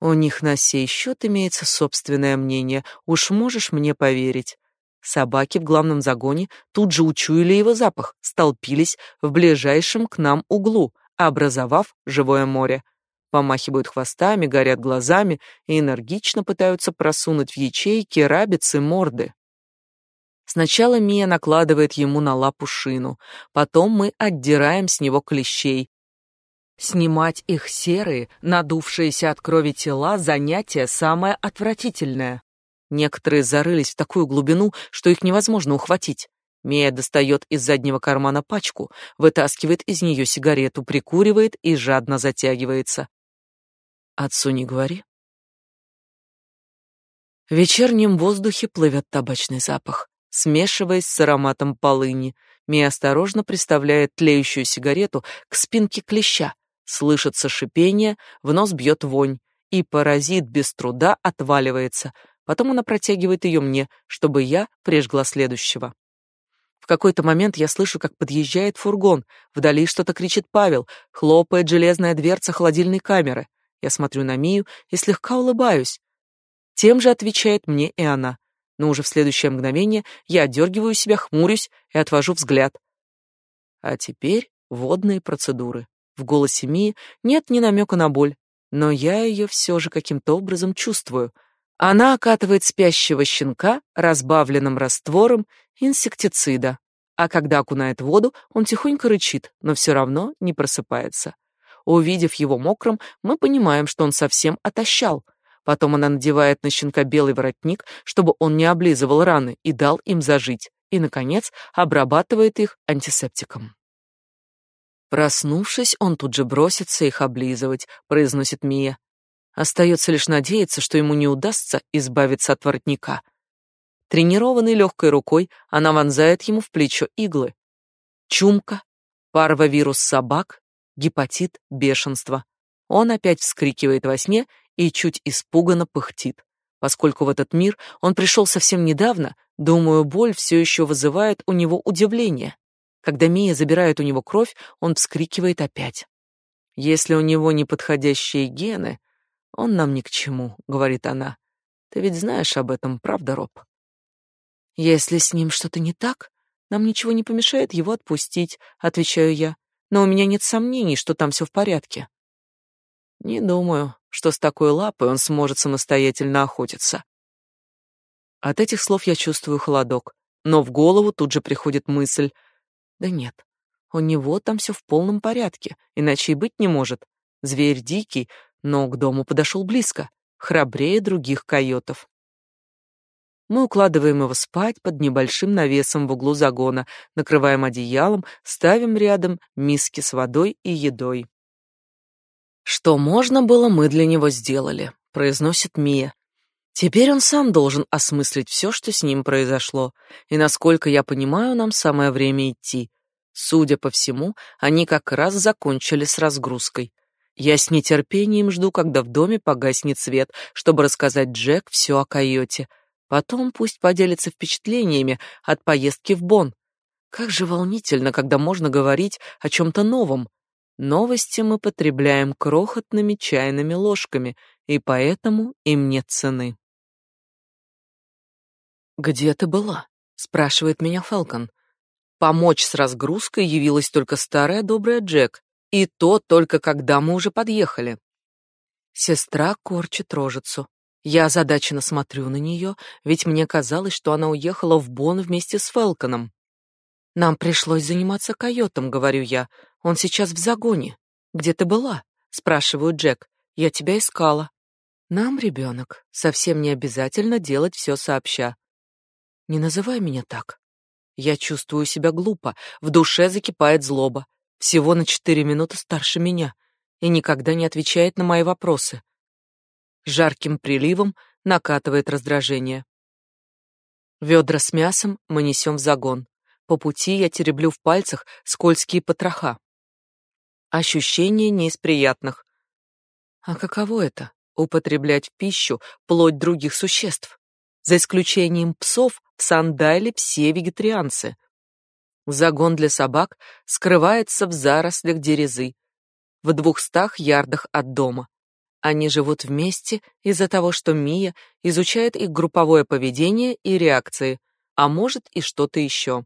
У них на сей счет имеется собственное мнение, уж можешь мне поверить. Собаки в главном загоне тут же учуяли его запах, столпились в ближайшем к нам углу, образовав живое море. Помахивают хвостами, горят глазами и энергично пытаются просунуть в ячейки рабицы морды. Сначала Мия накладывает ему на лапу шину, потом мы отдираем с него клещей. Снимать их серые, надувшиеся от крови тела занятие самое отвратительное. Некоторые зарылись в такую глубину, что их невозможно ухватить. Мия достает из заднего кармана пачку, вытаскивает из нее сигарету, прикуривает и жадно затягивается. Отцу не говори. В вечернем воздухе плывет табачный запах, смешиваясь с ароматом полыни. Мия осторожно приставляет тлеющую сигарету к спинке клеща. Слышится шипение, в нос бьет вонь, и паразит без труда отваливается. Потом она протягивает ее мне, чтобы я прижгла следующего какой-то момент я слышу, как подъезжает фургон. Вдали что-то кричит Павел, хлопает железная дверца холодильной камеры. Я смотрю на Мию и слегка улыбаюсь. Тем же отвечает мне и она. Но уже в следующее мгновение я отдергиваю себя, хмурюсь и отвожу взгляд. А теперь водные процедуры. В голосе Мии нет ни намека на боль, но я ее все же каким-то образом чувствую. Она окатывает спящего щенка разбавленным раствором инсектицида. А когда окунает воду, он тихонько рычит, но все равно не просыпается. Увидев его мокрым, мы понимаем, что он совсем отощал. Потом она надевает на щенка белый воротник, чтобы он не облизывал раны и дал им зажить. И, наконец, обрабатывает их антисептиком. Проснувшись, он тут же бросится их облизывать, произносит Мия. Остается лишь надеяться, что ему не удастся избавиться от воротника — Тренированной легкой рукой она вонзает ему в плечо иглы. Чумка, парвовирус собак, гепатит, бешенство. Он опять вскрикивает во сне и чуть испуганно пыхтит. Поскольку в этот мир он пришел совсем недавно, думаю, боль все еще вызывает у него удивление. Когда Мия забирает у него кровь, он вскрикивает опять. Если у него неподходящие гены, он нам ни к чему, говорит она. Ты ведь знаешь об этом, правда, Роб? Если с ним что-то не так, нам ничего не помешает его отпустить, отвечаю я. Но у меня нет сомнений, что там все в порядке. Не думаю, что с такой лапой он сможет самостоятельно охотиться. От этих слов я чувствую холодок, но в голову тут же приходит мысль: да нет, у него там все в полном порядке, иначе и быть не может. Зверь дикий, но к дому подошел близко, храбрее других койотов. Мы укладываем его спать под небольшим навесом в углу загона, накрываем одеялом, ставим рядом миски с водой и едой. Что можно было, мы для него сделали, произносит Мия. Теперь он сам должен осмыслить все, что с ним произошло, и насколько я понимаю, нам самое время идти. Судя по всему, они как раз закончили с разгрузкой. Я с нетерпением жду, когда в доме погаснет свет, чтобы рассказать Джек все о койоте, Потом пусть поделится впечатлениями от поездки в Бонн. Как же волнительно, когда можно говорить о чем-то новом. Новости мы потребляем крохотными чайными ложками, и поэтому им нет цены. «Где ты была?» — спрашивает меня Фелкон. Помочь с разгрузкой явилась только старая добрая Джек, и то только когда мы уже подъехали. Сестра корчит рожицу. Я озадаченно смотрю на нее, ведь мне казалось, что она уехала в Бонн вместе с Фелконом. Нам пришлось заниматься койотом, говорю я. Он сейчас в загоне. Где ты была? спрашиваю Джек. Я тебя искала. Нам, ребенок, совсем не обязательно делать все сообща. Не называй меня так. Я чувствую себя глупо, в душе закипает злоба. Всего на четыре минуты старше меня и никогда не отвечает на мои вопросы. Жарким приливом накатывает раздражение. Ведра с мясом мы несем в загон. По пути я тереблю в пальцах скользкие потроха. Ощущение не из приятных. А каково это — употреблять в пищу плоть других существ? За исключением псов, в Сандайле все вегетарианцы. Загон для собак скрывается в зарослях дерезы, в двухстах ярдах от дома. Они живут вместе из-за того, что Мия изучает их групповое поведение и реакции, а может и что-то еще.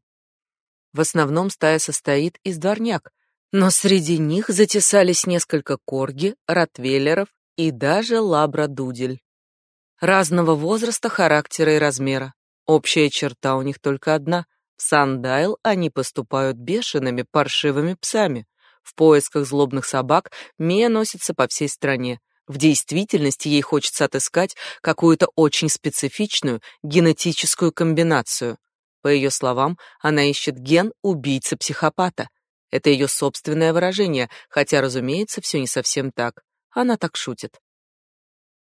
В основном стая состоит из дворняг, но среди них затесались несколько корги, ротвейлеров и даже лабрадудель. Разного возраста, характера и размера. Общая черта у них только одна. В Сандайл они поступают бешеными, паршивыми псами. В поисках злобных собак Мия носится по всей стране. В действительности ей хочется отыскать какую-то очень специфичную генетическую комбинацию. По ее словам, она ищет ген убийцы-психопата. Это ее собственное выражение, хотя, разумеется, все не совсем так. Она так шутит.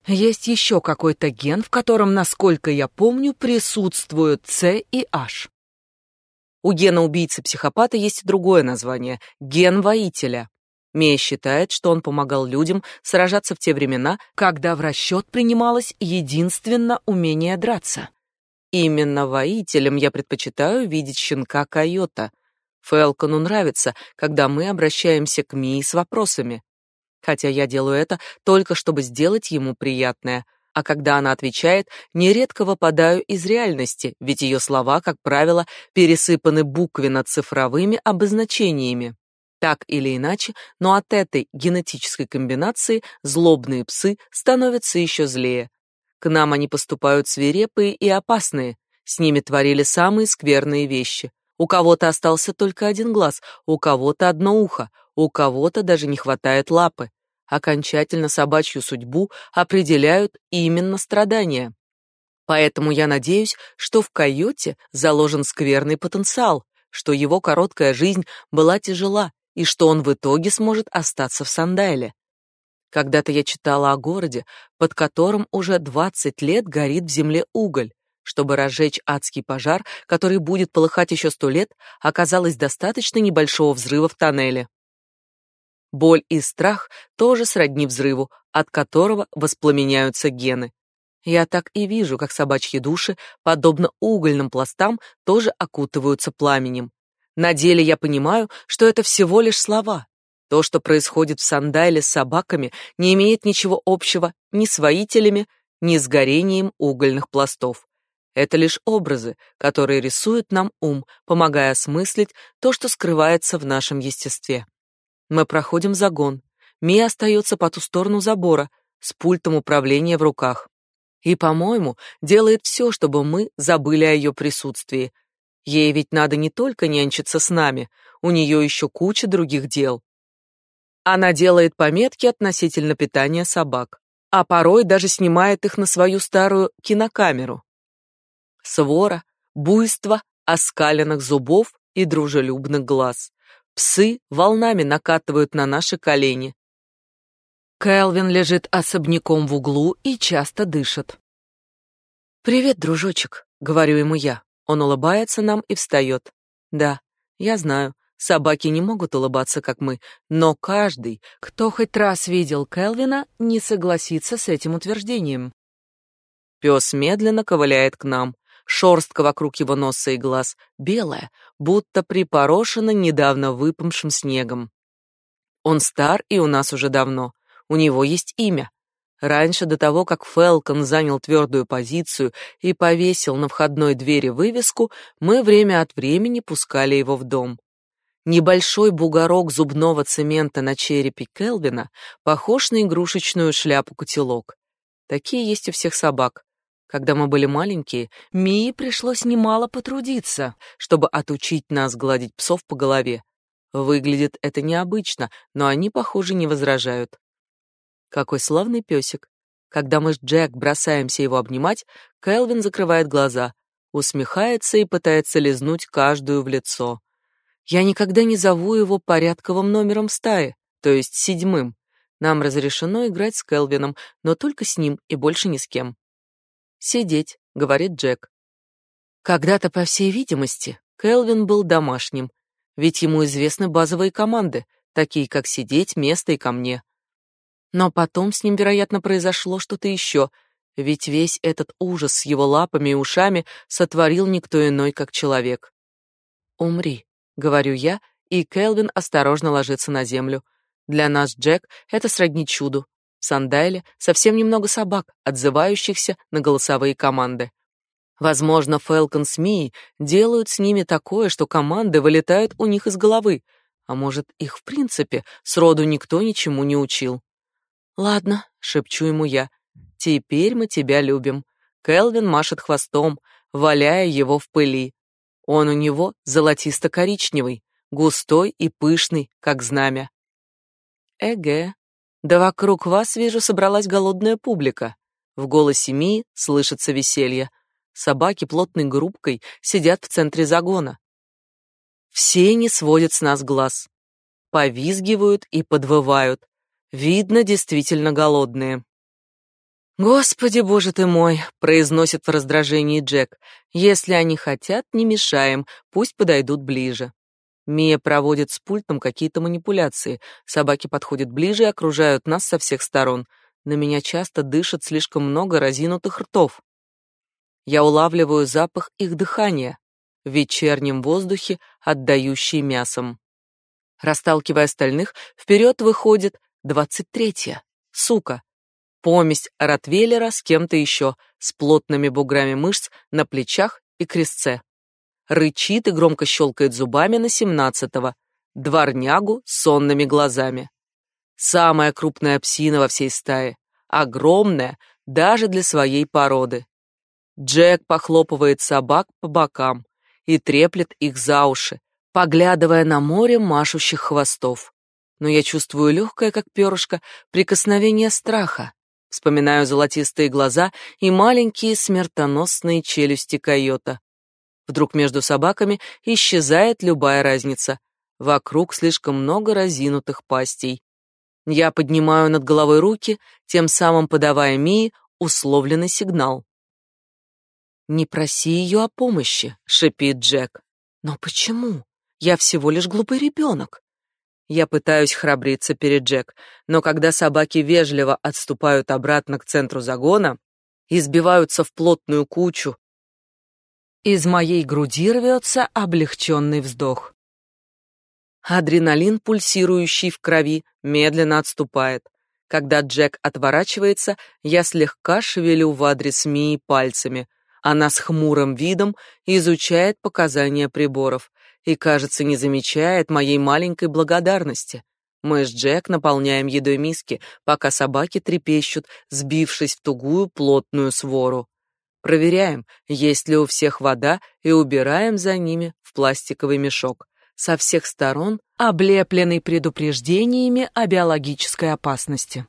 Есть еще какой-то ген, в котором, насколько я помню, присутствуют С и H. У гена убийцы-психопата есть и другое название — ген воителя. Мия считает, что он помогал людям сражаться в те времена, когда в расчет принималось единственно умение драться. Именно воителем я предпочитаю видеть щенка Койота. Фелкону нравится, когда мы обращаемся к Мии с вопросами. Хотя я делаю это только чтобы сделать ему приятное, а когда она отвечает, нередко выпадаю из реальности, ведь ее слова, как правило, пересыпаны буквенно-цифровыми обозначениями. Так или иначе, но от этой генетической комбинации злобные псы становятся еще злее. К нам они поступают свирепые и опасные, с ними творили самые скверные вещи. У кого-то остался только один глаз, у кого-то одно ухо, у кого-то даже не хватает лапы. Окончательно собачью судьбу определяют именно страдания. Поэтому я надеюсь, что в койоте заложен скверный потенциал, что его короткая жизнь была тяжела и что он в итоге сможет остаться в Сандайле. Когда-то я читала о городе, под которым уже 20 лет горит в земле уголь. Чтобы разжечь адский пожар, который будет полыхать еще сто лет, оказалось достаточно небольшого взрыва в тоннеле. Боль и страх тоже сродни взрыву, от которого воспламеняются гены. Я так и вижу, как собачьи души, подобно угольным пластам, тоже окутываются пламенем. На деле я понимаю, что это всего лишь слова. То, что происходит в Сандайле с собаками, не имеет ничего общего ни с воителями, ни с горением угольных пластов. Это лишь образы, которые рисует нам ум, помогая осмыслить то, что скрывается в нашем естестве. Мы проходим загон. Мия остается по ту сторону забора, с пультом управления в руках. И, по-моему, делает все, чтобы мы забыли о ее присутствии, Ей ведь надо не только нянчиться с нами, у нее еще куча других дел. Она делает пометки относительно питания собак, а порой даже снимает их на свою старую кинокамеру. Свора, буйство оскаленных зубов и дружелюбных глаз. Псы волнами накатывают на наши колени. Кэлвин лежит особняком в углу и часто дышит. «Привет, дружочек», — говорю ему я. Он улыбается нам и встает. Да, я знаю, собаки не могут улыбаться, как мы, но каждый, кто хоть раз видел Келвина, не согласится с этим утверждением. Пес медленно ковыляет к нам. Шорстка вокруг его носа и глаз белая, будто припорошена недавно выпавшим снегом. Он стар и у нас уже давно. У него есть имя. Раньше, до того, как Фелкон занял твердую позицию и повесил на входной двери вывеску, мы время от времени пускали его в дом. Небольшой бугорок зубного цемента на черепе Келвина похож на игрушечную шляпу-котелок. Такие есть у всех собак. Когда мы были маленькие, Мии пришлось немало потрудиться, чтобы отучить нас гладить псов по голове. Выглядит это необычно, но они, похоже, не возражают. Какой славный песик. Когда мы с Джек бросаемся его обнимать, Кэлвин закрывает глаза, усмехается и пытается лизнуть каждую в лицо. Я никогда не зову его порядковым номером стаи, то есть седьмым. Нам разрешено играть с Кэлвином, но только с ним и больше ни с кем. «Сидеть», — говорит Джек. Когда-то, по всей видимости, Кэлвин был домашним, ведь ему известны базовые команды, такие как сидеть, место и ко мне. Но потом с ним, вероятно, произошло что-то еще, ведь весь этот ужас с его лапами и ушами сотворил никто иной, как человек. «Умри», — говорю я, и Кэлвин осторожно ложится на землю. Для нас, Джек, это сродни чуду. Сандайле совсем немного собак, отзывающихся на голосовые команды. Возможно, Фэлкон с Мией делают с ними такое, что команды вылетают у них из головы, а может, их в принципе сроду никто ничему не учил. «Ладно», — шепчу ему я, — «теперь мы тебя любим». Келвин машет хвостом, валяя его в пыли. Он у него золотисто-коричневый, густой и пышный, как знамя. Эге, да вокруг вас, вижу, собралась голодная публика. В голосе Мии слышится веселье. Собаки плотной группкой сидят в центре загона. Все не сводят с нас глаз. Повизгивают и подвывают. Видно, действительно голодные. «Господи, боже ты мой!» — произносит в раздражении Джек. «Если они хотят, не мешаем, пусть подойдут ближе». Мия проводит с пультом какие-то манипуляции. Собаки подходят ближе и окружают нас со всех сторон. На меня часто дышит слишком много разинутых ртов. Я улавливаю запах их дыхания в вечернем воздухе, отдающий мясом. Расталкивая остальных, вперед выходит двадцать третья, сука, Помесь ротвейлера с кем-то еще, с плотными буграми мышц на плечах и крестце. Рычит и громко щелкает зубами на семнадцатого, дворнягу с сонными глазами. Самая крупная псина во всей стае, огромная даже для своей породы. Джек похлопывает собак по бокам и треплет их за уши, поглядывая на море машущих хвостов. Но я чувствую легкое, как перышко, прикосновение страха. Вспоминаю золотистые глаза и маленькие смертоносные челюсти койота. Вдруг между собаками исчезает любая разница. Вокруг слишком много разинутых пастей. Я поднимаю над головой руки, тем самым подавая Мии условленный сигнал. «Не проси ее о помощи», — шипит Джек. «Но почему? Я всего лишь глупый ребенок». Я пытаюсь храбриться перед Джек, но когда собаки вежливо отступают обратно к центру загона и сбиваются в плотную кучу, из моей груди рвется облегченный вздох. Адреналин, пульсирующий в крови, медленно отступает. Когда Джек отворачивается, я слегка шевелю в адрес Мии пальцами. Она с хмурым видом изучает показания приборов и, кажется, не замечает моей маленькой благодарности. Мы с Джек наполняем едой миски, пока собаки трепещут, сбившись в тугую плотную свору. Проверяем, есть ли у всех вода, и убираем за ними в пластиковый мешок, со всех сторон облепленный предупреждениями о биологической опасности.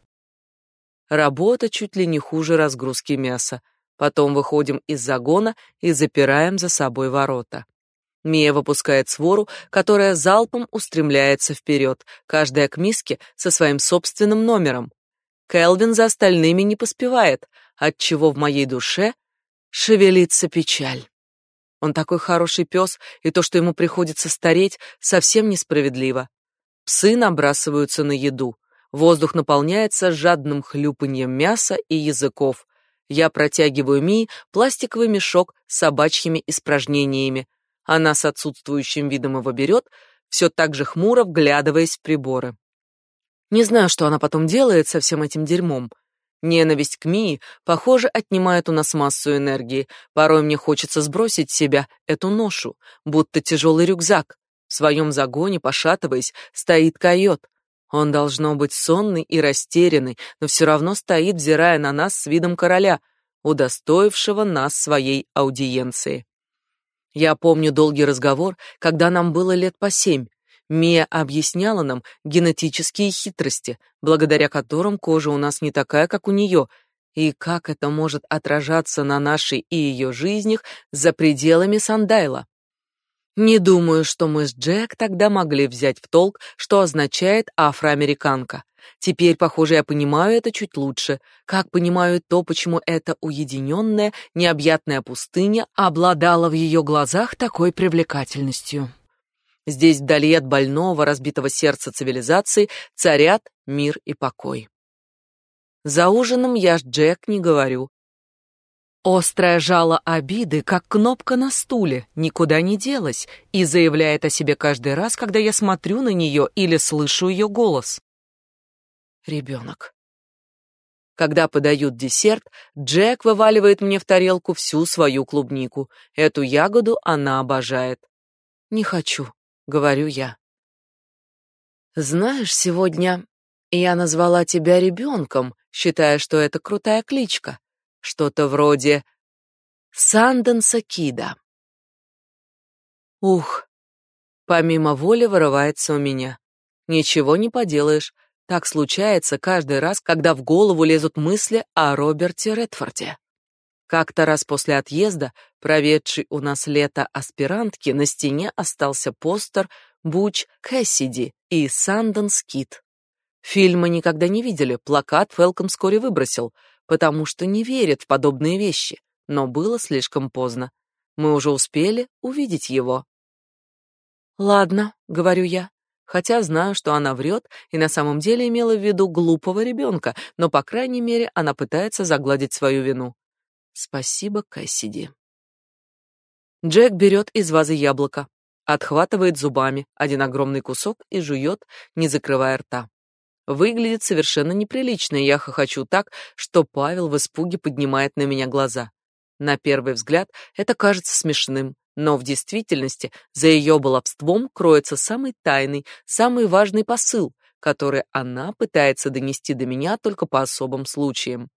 Работа чуть ли не хуже разгрузки мяса. Потом выходим из загона и запираем за собой ворота. Мия выпускает свору, которая залпом устремляется вперед, каждая к миске со своим собственным номером. Келвин за остальными не поспевает, отчего в моей душе шевелится печаль. Он такой хороший пес, и то, что ему приходится стареть, совсем несправедливо. Псы набрасываются на еду. Воздух наполняется жадным хлюпаньем мяса и языков. Я протягиваю Мии пластиковый мешок с собачьими испражнениями, она с отсутствующим видом его берет, все так же хмуро вглядываясь в приборы. Не знаю, что она потом делает со всем этим дерьмом. Ненависть к Мии, похоже, отнимает у нас массу энергии. Порой мне хочется сбросить с себя эту ношу, будто тяжелый рюкзак. В своем загоне, пошатываясь, стоит койот. Он должно быть сонный и растерянный, но все равно стоит, взирая на нас с видом короля, удостоившего нас своей аудиенции. Я помню долгий разговор, когда нам было лет по семь. Мия объясняла нам генетические хитрости, благодаря которым кожа у нас не такая, как у нее, и как это может отражаться на нашей и ее жизнях за пределами Сандайла. Не думаю, что мы с Джек тогда могли взять в толк, что означает афроамериканка. Теперь, похоже, я понимаю это чуть лучше, как понимаю то, почему эта уединенная, необъятная пустыня обладала в ее глазах такой привлекательностью. Здесь, вдали от больного, разбитого сердца цивилизации, царят мир и покой. За ужином я с Джек не говорю. Острое жало обиды, как кнопка на стуле, никуда не делась и заявляет о себе каждый раз, когда я смотрю на нее или слышу ее голос. Ребенок. Когда подают десерт, Джек вываливает мне в тарелку всю свою клубнику. Эту ягоду она обожает. Не хочу, говорю я. Знаешь, сегодня я назвала тебя ребенком, считая, что это крутая кличка. Что-то вроде Санденса Кида. Ух, помимо воли вырывается у меня. Ничего не поделаешь. Так случается каждый раз, когда в голову лезут мысли о Роберте Редфорде. Как-то раз после отъезда, проведший у нас лето аспирантки, на стене остался постер Буч Кэссиди и Санденс Кит. Фильма никогда не видели, плакат Фелком вскоре выбросил, потому что не верит в подобные вещи, но было слишком поздно. Мы уже успели увидеть его. «Ладно», — говорю я, хотя знаю, что она врет и на самом деле имела в виду глупого ребенка, но, по крайней мере, она пытается загладить свою вину. Спасибо, Кэссиди. Джек берет из вазы яблоко, отхватывает зубами один огромный кусок и жует, не закрывая рта. Выглядит совершенно неприлично, и я хохочу так, что Павел в испуге поднимает на меня глаза. На первый взгляд это кажется смешным, но в действительности за ее баловством кроется самый тайный, самый важный посыл, который она пытается донести до меня только по особым случаям.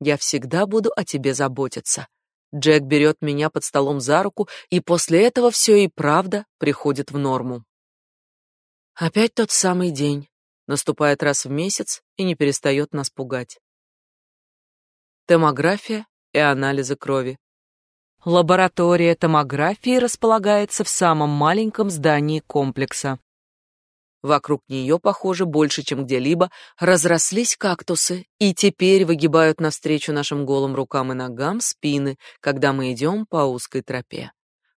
Я всегда буду о тебе заботиться. Джек берет меня под столом за руку, и после этого все и правда приходит в норму. Опять тот самый день. Наступает раз в месяц и не перестает нас пугать. Томография и анализы крови. Лаборатория томографии располагается в самом маленьком здании комплекса. Вокруг нее, похоже, больше, чем где-либо, разрослись кактусы и теперь выгибают навстречу нашим голым рукам и ногам спины, когда мы идем по узкой тропе.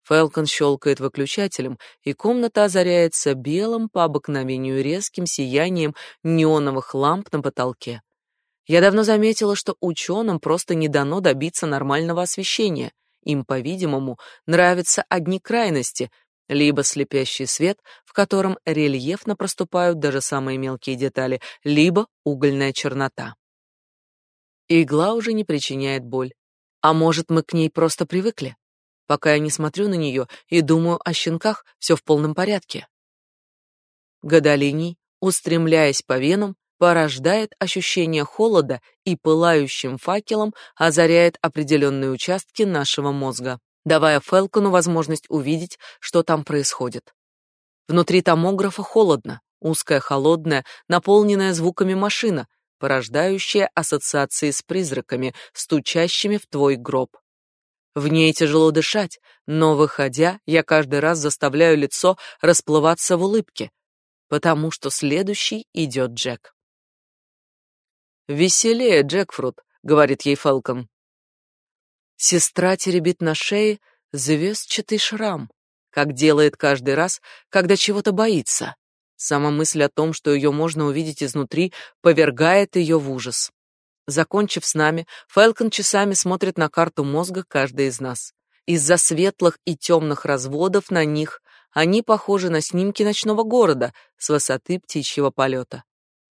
Фелкон щелкает выключателем, и комната озаряется белым по обыкновению резким сиянием неоновых ламп на потолке. Я давно заметила, что ученым просто не дано добиться нормального освещения — им, по-видимому, нравятся одни крайности, либо слепящий свет, в котором рельефно проступают даже самые мелкие детали, либо угольная чернота. Игла уже не причиняет боль. А может, мы к ней просто привыкли? Пока я не смотрю на нее и думаю о щенках, все в полном порядке. Гадолиний, устремляясь по венам, порождает ощущение холода и пылающим факелом озаряет определенные участки нашего мозга, давая Фелкону возможность увидеть, что там происходит. Внутри томографа холодно, узкая, холодная, наполненная звуками машина, порождающая ассоциации с призраками, стучащими в твой гроб. В ней тяжело дышать, но, выходя, я каждый раз заставляю лицо расплываться в улыбке, потому что следующий идет Джек. «Веселее, Джекфрут», — говорит ей Фелкон. Сестра теребит на шее звездчатый шрам, как делает каждый раз, когда чего-то боится. Сама мысль о том, что ее можно увидеть изнутри, повергает ее в ужас. Закончив с нами, Фелкон часами смотрит на карту мозга каждой из нас. Из-за светлых и темных разводов на них они похожи на снимки ночного города с высоты птичьего полета.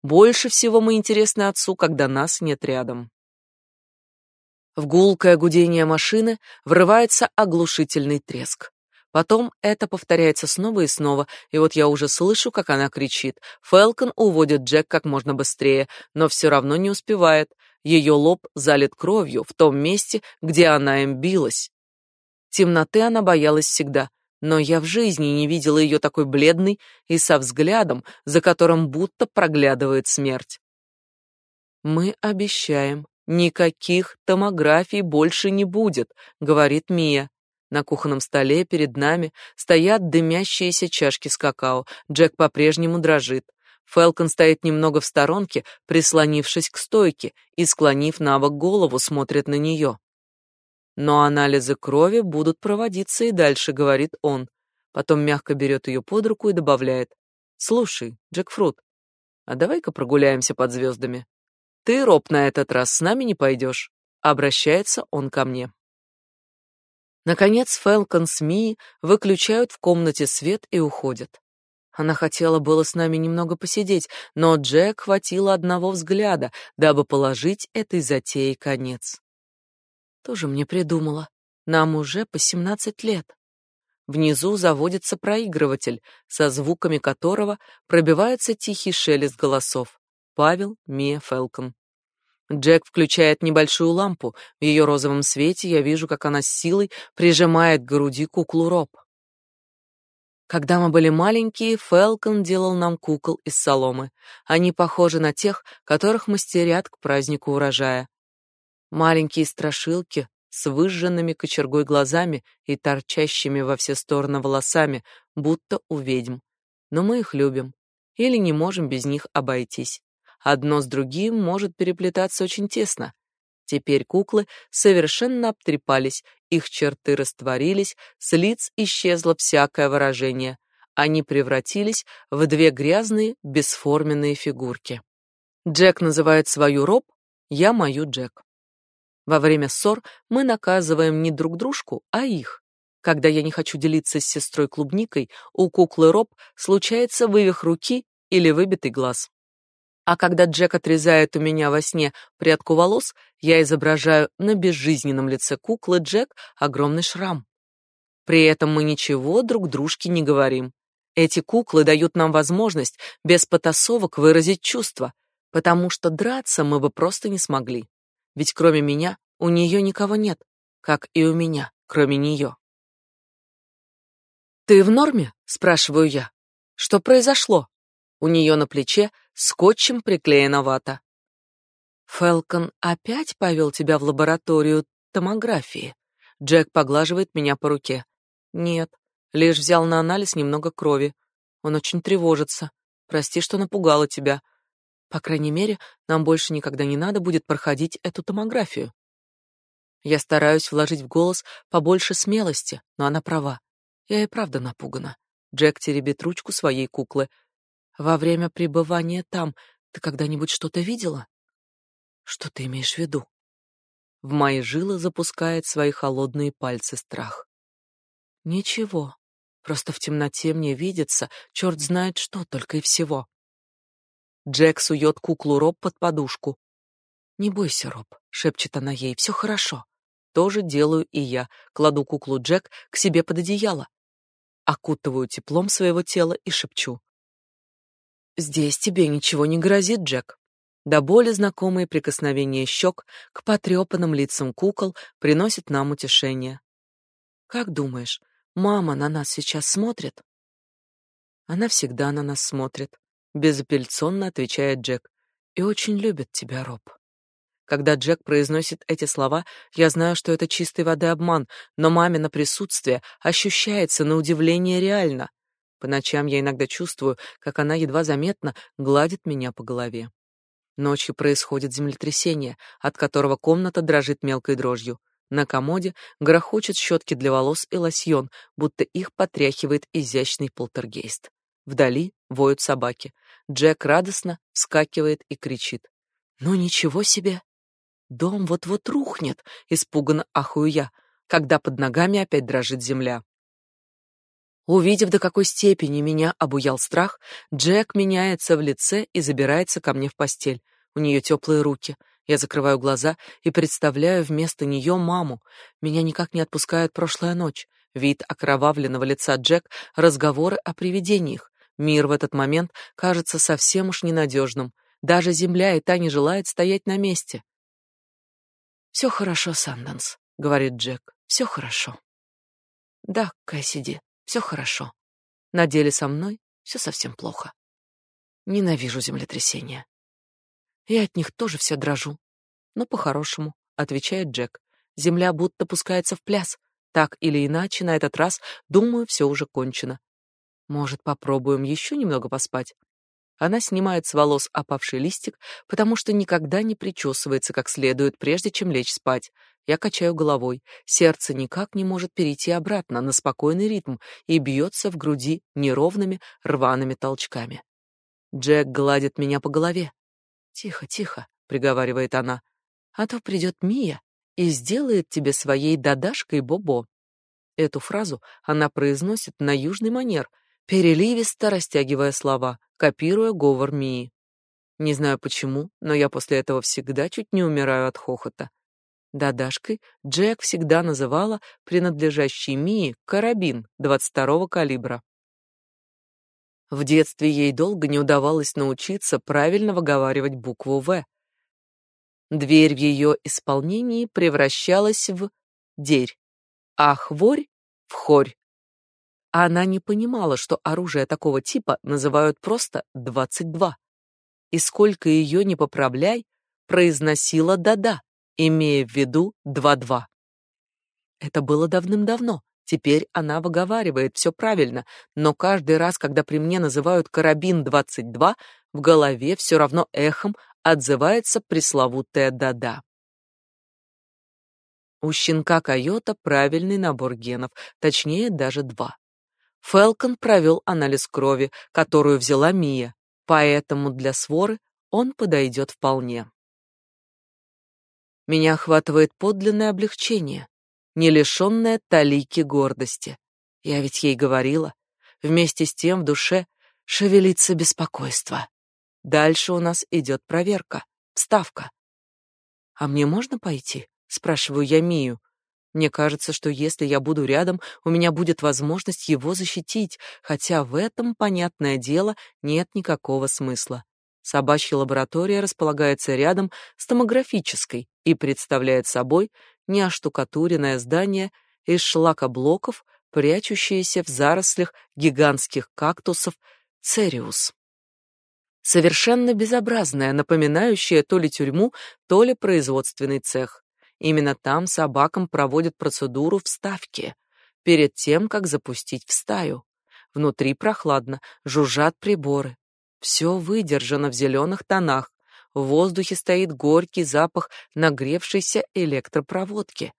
Больше всего мы интересны отцу, когда нас нет рядом. В гулкое гудение машины врывается оглушительный треск. Потом это повторяется снова и снова, и вот я уже слышу, как она кричит. Фелкон уводит Джек как можно быстрее, но все равно не успевает. Ее лоб залит кровью в том месте, где она им билась. Темноты она боялась всегда, но я в жизни не видела ее такой бледной и со взглядом, за которым будто проглядывает смерть. Мы обещаем, никаких томографий больше не будет, говорит Мия. На кухонном столе перед нами стоят дымящиеся чашки с какао. Джек по-прежнему дрожит. Фелкон стоит немного в сторонке, прислонившись к стойке и, склонив на бок голову, смотрит на нее. Но анализы крови будут проводиться и дальше, говорит он. Потом мягко берет ее под руку и добавляет: "Слушай, Джекфрут, а давай-ка прогуляемся под звездами. Ты, Роб, на этот раз с нами не пойдешь». Обращается он ко мне. Наконец Фелкон с Ми выключают в комнате свет и уходят. Она хотела было с нами немного посидеть, но Джек хватило одного взгляда, дабы положить этой затее конец. Тоже мне придумала. Нам уже по семнадцать лет. Внизу заводится проигрыватель, со звуками которого пробивается тихий шелест голосов. Павел, Мия Фелкон. Джек включает небольшую лампу. В ее розовом свете я вижу, как она с силой прижимает к груди куклу Роб. Когда мы были маленькие, Фелкон делал нам кукол из соломы. Они похожи на тех, которых мастерят к празднику урожая. Маленькие страшилки с выжженными кочергой глазами и торчащими во все стороны волосами, будто у ведьм. Но мы их любим или не можем без них обойтись. Одно с другим может переплетаться очень тесно. Теперь куклы совершенно обтрепались, их черты растворились, с лиц исчезло всякое выражение. Они превратились в две грязные, бесформенные фигурки. Джек называет свою Роб, я мою Джек. Во время ссор мы наказываем не друг дружку, а их. Когда я не хочу делиться с сестрой клубникой, у куклы Роб случается вывих руки или выбитый глаз. А когда Джек отрезает у меня во сне прядку волос, я изображаю на безжизненном лице куклы Джек огромный шрам. При этом мы ничего друг дружке не говорим. Эти куклы дают нам возможность без потасовок выразить чувства, потому что драться мы бы просто не смогли. Ведь кроме меня у нее никого нет, как и у меня, кроме нее. «Ты в норме?» — спрашиваю я. «Что произошло?» У нее на плече скотчем приклеена вата. «Фелкон опять повел тебя в лабораторию томографии?» Джек поглаживает меня по руке. «Нет, лишь взял на анализ немного крови. Он очень тревожится. Прости, что напугала тебя. По крайней мере, нам больше никогда не надо будет проходить эту томографию. Я стараюсь вложить в голос побольше смелости, но она права. Я и правда напугана. Джек теребит ручку своей куклы. Во время пребывания там ты когда-нибудь что-то видела? Что ты имеешь в виду? В мои жилы запускает свои холодные пальцы страх. Ничего. Просто в темноте мне видится, черт знает что, только и всего. Джек сует куклу Роб под подушку. «Не бойся, Роб», — шепчет она ей, — «все хорошо». Тоже делаю и я, кладу куклу Джек к себе под одеяло, окутываю теплом своего тела и шепчу. «Здесь тебе ничего не грозит, Джек». До боли знакомые прикосновения щек к потрепанным лицам кукол приносят нам утешение. «Как думаешь, мама на нас сейчас смотрит?» Она всегда на нас смотрит безапелляционно отвечает Джек. И очень любит тебя, Роб. Когда Джек произносит эти слова, я знаю, что это чистой воды обман, но мамино присутствие ощущается на удивление реально. По ночам я иногда чувствую, как она едва заметно гладит меня по голове. Ночью происходит землетрясение, от которого комната дрожит мелкой дрожью. На комоде грохочут щетки для волос и лосьон, будто их потряхивает изящный полтергейст. Вдали воют собаки. Джек радостно вскакивает и кричит. «Ну ничего себе! Дом вот-вот рухнет!» — испуганно ахую я, когда под ногами опять дрожит земля. Увидев, до какой степени меня обуял страх, Джек меняется в лице и забирается ко мне в постель. У нее теплые руки. Я закрываю глаза и представляю вместо нее маму. Меня никак не отпускает прошлая ночь. Вид окровавленного лица Джек, разговоры о привидениях. Мир в этот момент кажется совсем уж ненадежным. Даже земля и та не желает стоять на месте. «Все хорошо, Санденс», — говорит Джек. «Все хорошо». «Да, Кэссиди, все хорошо. На деле со мной все совсем плохо. Ненавижу землетрясения. Я от них тоже вся дрожу. Но по-хорошему, отвечает Джек. Земля будто пускается в пляс. Так или иначе, на этот раз, думаю, все уже кончено. Может, попробуем еще немного поспать? Она снимает с волос опавший листик, потому что никогда не причесывается как следует, прежде чем лечь спать. Я качаю головой. Сердце никак не может перейти обратно на спокойный ритм и бьется в груди неровными рваными толчками. Джек гладит меня по голове. «Тихо, тихо», — приговаривает она, — «а то придет Мия и сделает тебе своей дадашкой Бобо». Эту фразу она произносит на южный манер, переливисто растягивая слова, копируя говор Мии. Не знаю почему, но я после этого всегда чуть не умираю от хохота. Дадашкой Джек всегда называла принадлежащий Мии карабин 22-го калибра. В детстве ей долго не удавалось научиться правильно выговаривать букву «В». Дверь в ее исполнении превращалась в «дерь», а хворь — в хорь. Она не понимала, что оружие такого типа называют просто 22. И сколько ее не поправляй, произносила «да-да», имея в виду 2-2. Это было давным-давно. Теперь она выговаривает все правильно, но каждый раз, когда при мне называют карабин 22, в голове все равно эхом отзывается пресловутое «да-да». У щенка койота правильный набор генов, точнее даже два. Фелкон провел анализ крови, которую взяла Мия, поэтому для своры он подойдет вполне. Меня охватывает подлинное облегчение, не лишенное талики гордости. Я ведь ей говорила, вместе с тем в душе шевелится беспокойство. Дальше у нас идет проверка, вставка. А мне можно пойти? спрашиваю я Мию. Мне кажется, что если я буду рядом, у меня будет возможность его защитить, хотя в этом, понятное дело, нет никакого смысла. Собачья лаборатория располагается рядом с томографической и представляет собой неоштукатуренное здание из шлакоблоков, прячущееся в зарослях гигантских кактусов цериус. Совершенно безобразное, напоминающее то ли тюрьму, то ли производственный цех. Именно там собакам проводят процедуру вставки перед тем, как запустить в стаю. Внутри прохладно, жужжат приборы. Все выдержано в зеленых тонах. В воздухе стоит горький запах нагревшейся электропроводки.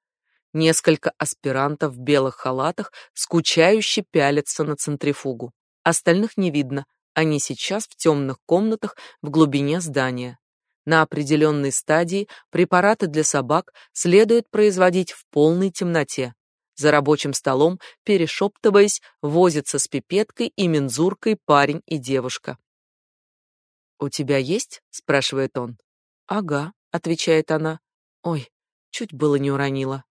Несколько аспирантов в белых халатах скучающе пялятся на центрифугу. Остальных не видно. Они сейчас в темных комнатах в глубине здания. На определенной стадии препараты для собак следует производить в полной темноте. За рабочим столом, перешептываясь, возятся с пипеткой и мензуркой парень и девушка. «У тебя есть?» — спрашивает он. «Ага», — отвечает она. «Ой, чуть было не уронила».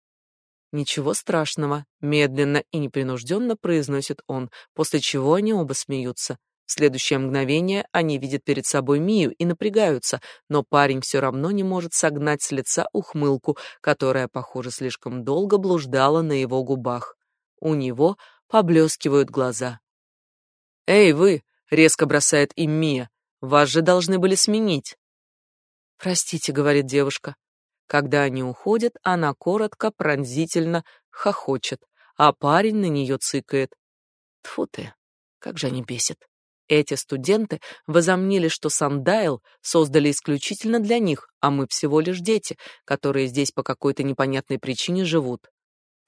«Ничего страшного», — медленно и непринужденно произносит он, после чего они оба смеются. В следующее мгновение они видят перед собой Мию и напрягаются, но парень все равно не может согнать с лица ухмылку, которая, похоже, слишком долго блуждала на его губах. У него поблескивают глаза. «Эй, вы!» — резко бросает им Мия. «Вас же должны были сменить». «Простите», — говорит девушка. Когда они уходят, она коротко, пронзительно хохочет, а парень на нее цыкает. Тфу ты, как же они бесят. Эти студенты возомнили, что Сандайл создали исключительно для них, а мы всего лишь дети, которые здесь по какой-то непонятной причине живут.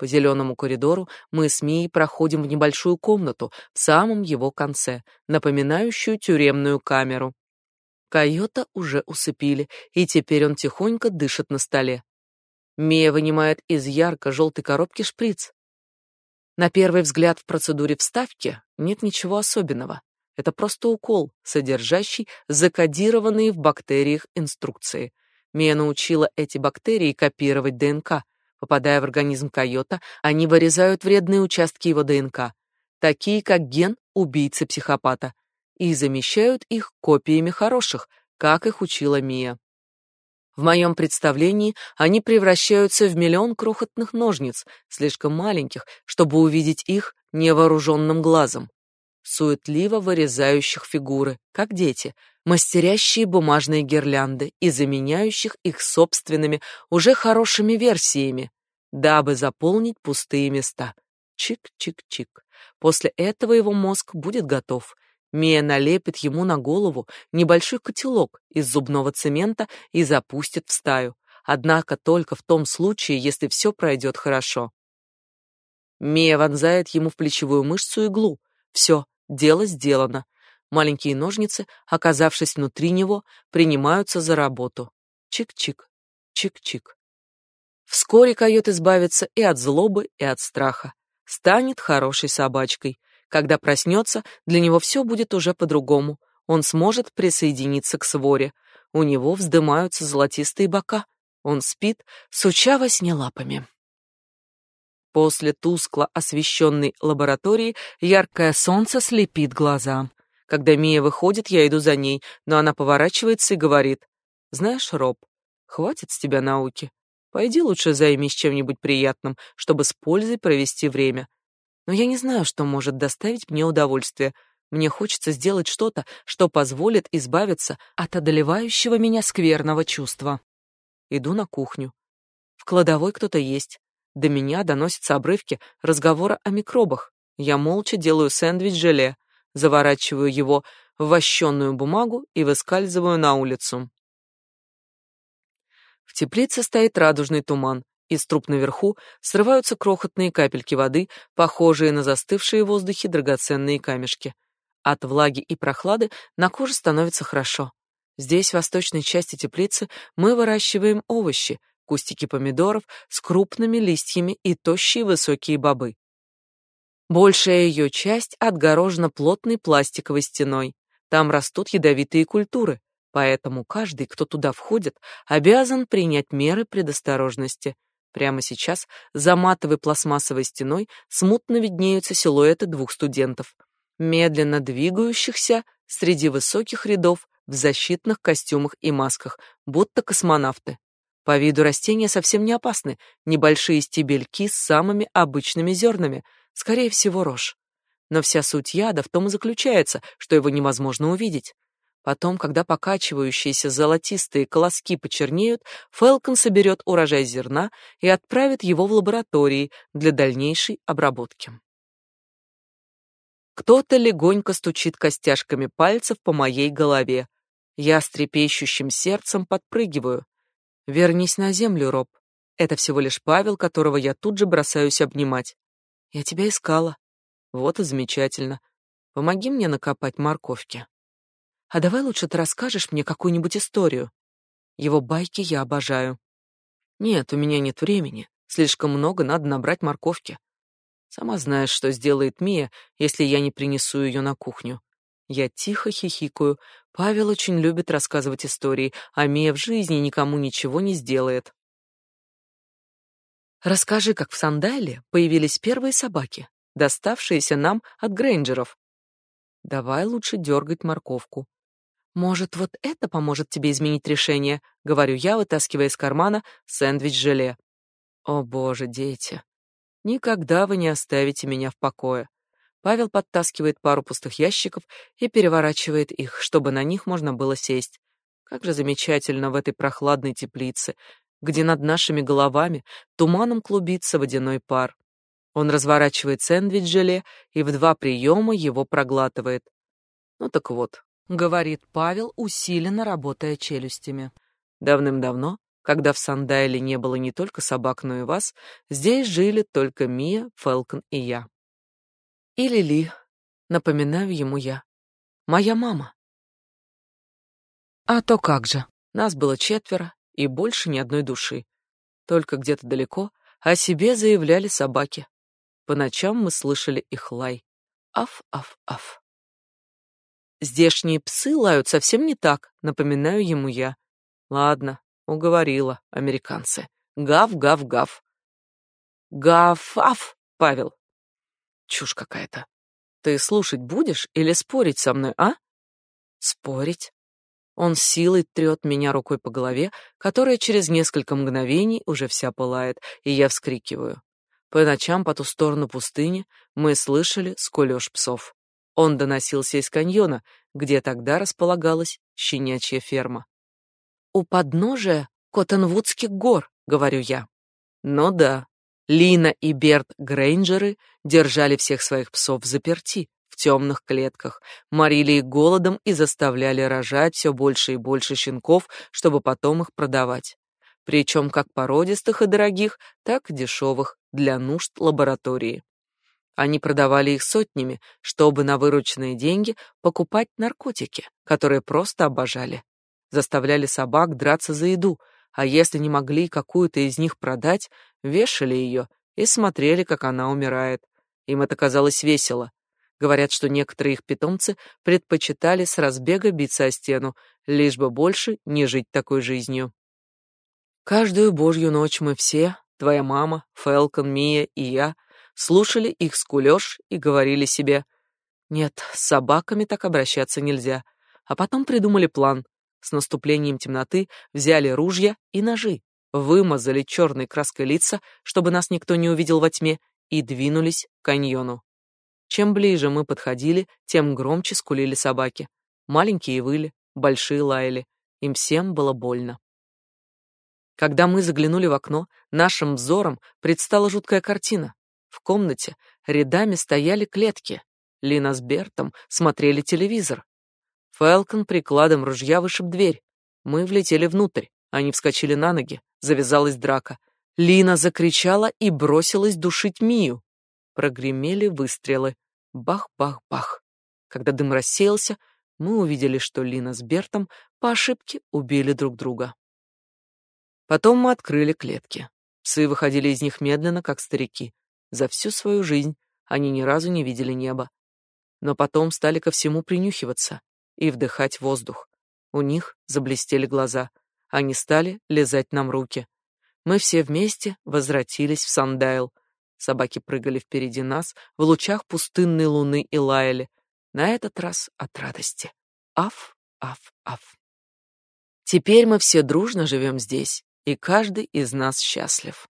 По зеленому коридору мы с Мией проходим в небольшую комнату в самом его конце, напоминающую тюремную камеру. Койота уже усыпили, и теперь он тихонько дышит на столе. Мия вынимает из ярко-желтой коробки шприц. На первый взгляд в процедуре вставки нет ничего особенного. Это просто укол, содержащий закодированные в бактериях инструкции. Мия научила эти бактерии копировать ДНК. Попадая в организм койота, они вырезают вредные участки его ДНК, такие как ген убийцы-психопата, и замещают их копиями хороших, как их учила Мия. В моем представлении они превращаются в миллион крохотных ножниц, слишком маленьких, чтобы увидеть их невооруженным глазом. Суетливо вырезающих фигуры, как дети, мастерящие бумажные гирлянды и заменяющих их собственными, уже хорошими версиями, дабы заполнить пустые места. Чик-чик-чик. После этого его мозг будет готов. Мия налепит ему на голову небольшой котелок из зубного цемента и запустит в стаю. Однако только в том случае, если все пройдет хорошо. Мия вонзает ему в плечевую мышцу иглу. Все, дело сделано. Маленькие ножницы, оказавшись внутри него, принимаются за работу. Чик-чик, чик-чик. Вскоре койот избавится и от злобы, и от страха. Станет хорошей собачкой. Когда проснется, для него все будет уже по-другому. Он сможет присоединиться к своре. У него вздымаются золотистые бока. Он спит, суча во сне лапами. После тускло освещенной лаборатории яркое солнце слепит глаза. Когда Мия выходит, я иду за ней, но она поворачивается и говорит: "Знаешь, Роб, хватит с тебя науки. Пойди лучше займись чем-нибудь приятным, чтобы с пользой провести время но я не знаю, что может доставить мне удовольствие. Мне хочется сделать что-то, что позволит избавиться от одолевающего меня скверного чувства. Иду на кухню. В кладовой кто-то есть. До меня доносятся обрывки разговора о микробах. Я молча делаю сэндвич-желе, заворачиваю его в вощенную бумагу и выскальзываю на улицу. В теплице стоит радужный туман. Из труб наверху срываются крохотные капельки воды, похожие на застывшие в воздухе драгоценные камешки. От влаги и прохлады на коже становится хорошо. Здесь, в восточной части теплицы, мы выращиваем овощи, кустики помидоров с крупными листьями и тощие высокие бобы. Большая ее часть отгорожена плотной пластиковой стеной. Там растут ядовитые культуры, поэтому каждый, кто туда входит, обязан принять меры предосторожности – Прямо сейчас за матовой пластмассовой стеной смутно виднеются силуэты двух студентов, медленно двигающихся среди высоких рядов в защитных костюмах и масках, будто космонавты. По виду растения совсем не опасны, небольшие стебельки с самыми обычными зернами, скорее всего, рожь. Но вся суть яда в том и заключается, что его невозможно увидеть. Потом, когда покачивающиеся золотистые колоски почернеют, Фелкон соберет урожай зерна и отправит его в лаборатории для дальнейшей обработки. Кто-то легонько стучит костяшками пальцев по моей голове. Я с трепещущим сердцем подпрыгиваю. Вернись на землю, Роб. Это всего лишь Павел, которого я тут же бросаюсь обнимать. Я тебя искала. Вот и замечательно. Помоги мне накопать морковки. А давай лучше ты расскажешь мне какую-нибудь историю. Его байки я обожаю. Нет, у меня нет времени. Слишком много надо набрать морковки. Сама знаешь, что сделает Мия, если я не принесу ее на кухню. Я тихо хихикаю. Павел очень любит рассказывать истории, а Мия в жизни никому ничего не сделает. Расскажи, как в Сандайле появились первые собаки, доставшиеся нам от Грейнджеров. Давай лучше дергать морковку. Может, вот это поможет тебе изменить решение, говорю я, вытаскивая из кармана сэндвич-желе. О, боже, дети. Никогда вы не оставите меня в покое. Павел подтаскивает пару пустых ящиков и переворачивает их, чтобы на них можно было сесть. Как же замечательно в этой прохладной теплице, где над нашими головами туманом клубится водяной пар. Он разворачивает сэндвич-желе и в два приема его проглатывает. Ну так вот, говорит Павел, усиленно работая челюстями. Давным-давно, когда в Сандайле не было не только собак, но и вас, здесь жили только Мия, Фелкон и я. И Лили, напоминаю ему я. Моя мама. А то как же. Нас было четверо и больше ни одной души. Только где-то далеко о себе заявляли собаки. По ночам мы слышали их лай. Аф-аф-аф. Здешние псы лают совсем не так, напоминаю ему я. Ладно, уговорила, американцы. Гав-гав-гав. Гав-аф, Павел. Чушь какая-то. Ты слушать будешь или спорить со мной, а? Спорить. Он силой трет меня рукой по голове, которая через несколько мгновений уже вся пылает, и я вскрикиваю. По ночам по ту сторону пустыни мы слышали скулёж псов. Он доносился из каньона, где тогда располагалась щенячья ферма. «У подножия Коттенвудских гор», — говорю я. «Ну да, Лина и Берт Грейнджеры держали всех своих псов заперти, темных клетках, морили их голодом и заставляли рожать все больше и больше щенков, чтобы потом их продавать. Причем как породистых и дорогих, так и дешевых, для нужд лаборатории. Они продавали их сотнями, чтобы на вырученные деньги покупать наркотики, которые просто обожали. Заставляли собак драться за еду, а если не могли какую-то из них продать, вешали ее и смотрели, как она умирает. Им это казалось весело. Говорят, что некоторые их питомцы предпочитали с разбега биться о стену, лишь бы больше не жить такой жизнью. Каждую божью ночь мы все, твоя мама, Фелкон, Мия и я, слушали их скулёж и говорили себе, «Нет, с собаками так обращаться нельзя». А потом придумали план. С наступлением темноты взяли ружья и ножи, вымазали черной краской лица, чтобы нас никто не увидел во тьме, и двинулись к каньону. Чем ближе мы подходили, тем громче скулили собаки. Маленькие выли, большие лаяли. Им всем было больно. Когда мы заглянули в окно, нашим взором предстала жуткая картина. В комнате рядами стояли клетки. Лина с Бертом смотрели телевизор. Фэлкон прикладом ружья вышиб дверь. Мы влетели внутрь. Они вскочили на ноги. Завязалась драка. Лина закричала и бросилась душить Мию. Прогремели выстрелы. Бах-бах-бах. Когда дым рассеялся, мы увидели, что Лина с Бертом по ошибке убили друг друга. Потом мы открыли клетки. Псы выходили из них медленно, как старики. За всю свою жизнь они ни разу не видели неба. Но потом стали ко всему принюхиваться и вдыхать воздух. У них заблестели глаза. Они стали лизать нам руки. Мы все вместе возвратились в Сандайл. Собаки прыгали впереди нас в лучах пустынной луны и лаяли. На этот раз от радости. Аф, аф, аф. Теперь мы все дружно живем здесь, и каждый из нас счастлив.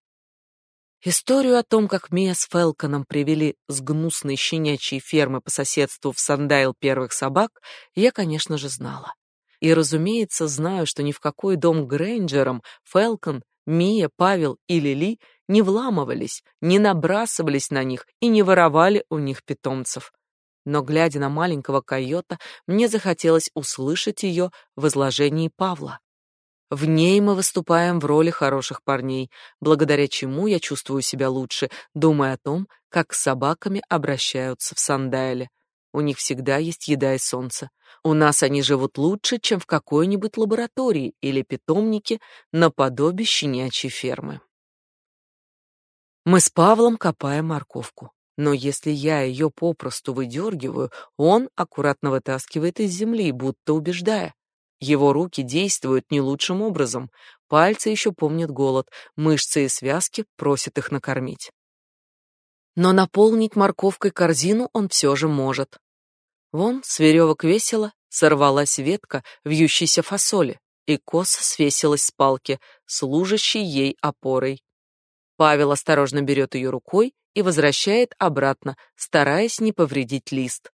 Историю о том, как Мия с Фелконом привели с гнусной щенячьей фермы по соседству в Сандайл первых собак, я, конечно же, знала. И, разумеется, знаю, что ни в какой дом Грейнджером Фелкон, Мия, Павел и Лили не вламывались, не набрасывались на них и не воровали у них питомцев. Но, глядя на маленького койота, мне захотелось услышать ее в изложении Павла. В ней мы выступаем в роли хороших парней, благодаря чему я чувствую себя лучше, думая о том, как с собаками обращаются в Сандайле. У них всегда есть еда и солнце. У нас они живут лучше, чем в какой-нибудь лаборатории или питомнике наподобие щенячьей фермы. Мы с Павлом копаем морковку. Но если я ее попросту выдергиваю, он аккуратно вытаскивает из земли, будто убеждая. Его руки действуют не лучшим образом. Пальцы еще помнят голод, мышцы и связки просят их накормить. Но наполнить морковкой корзину он все же может. Вон с веревок весело сорвалась ветка вьющейся фасоли, и косо свесилась с палки, служащей ей опорой. Павел осторожно берет ее рукой и возвращает обратно, стараясь не повредить лист.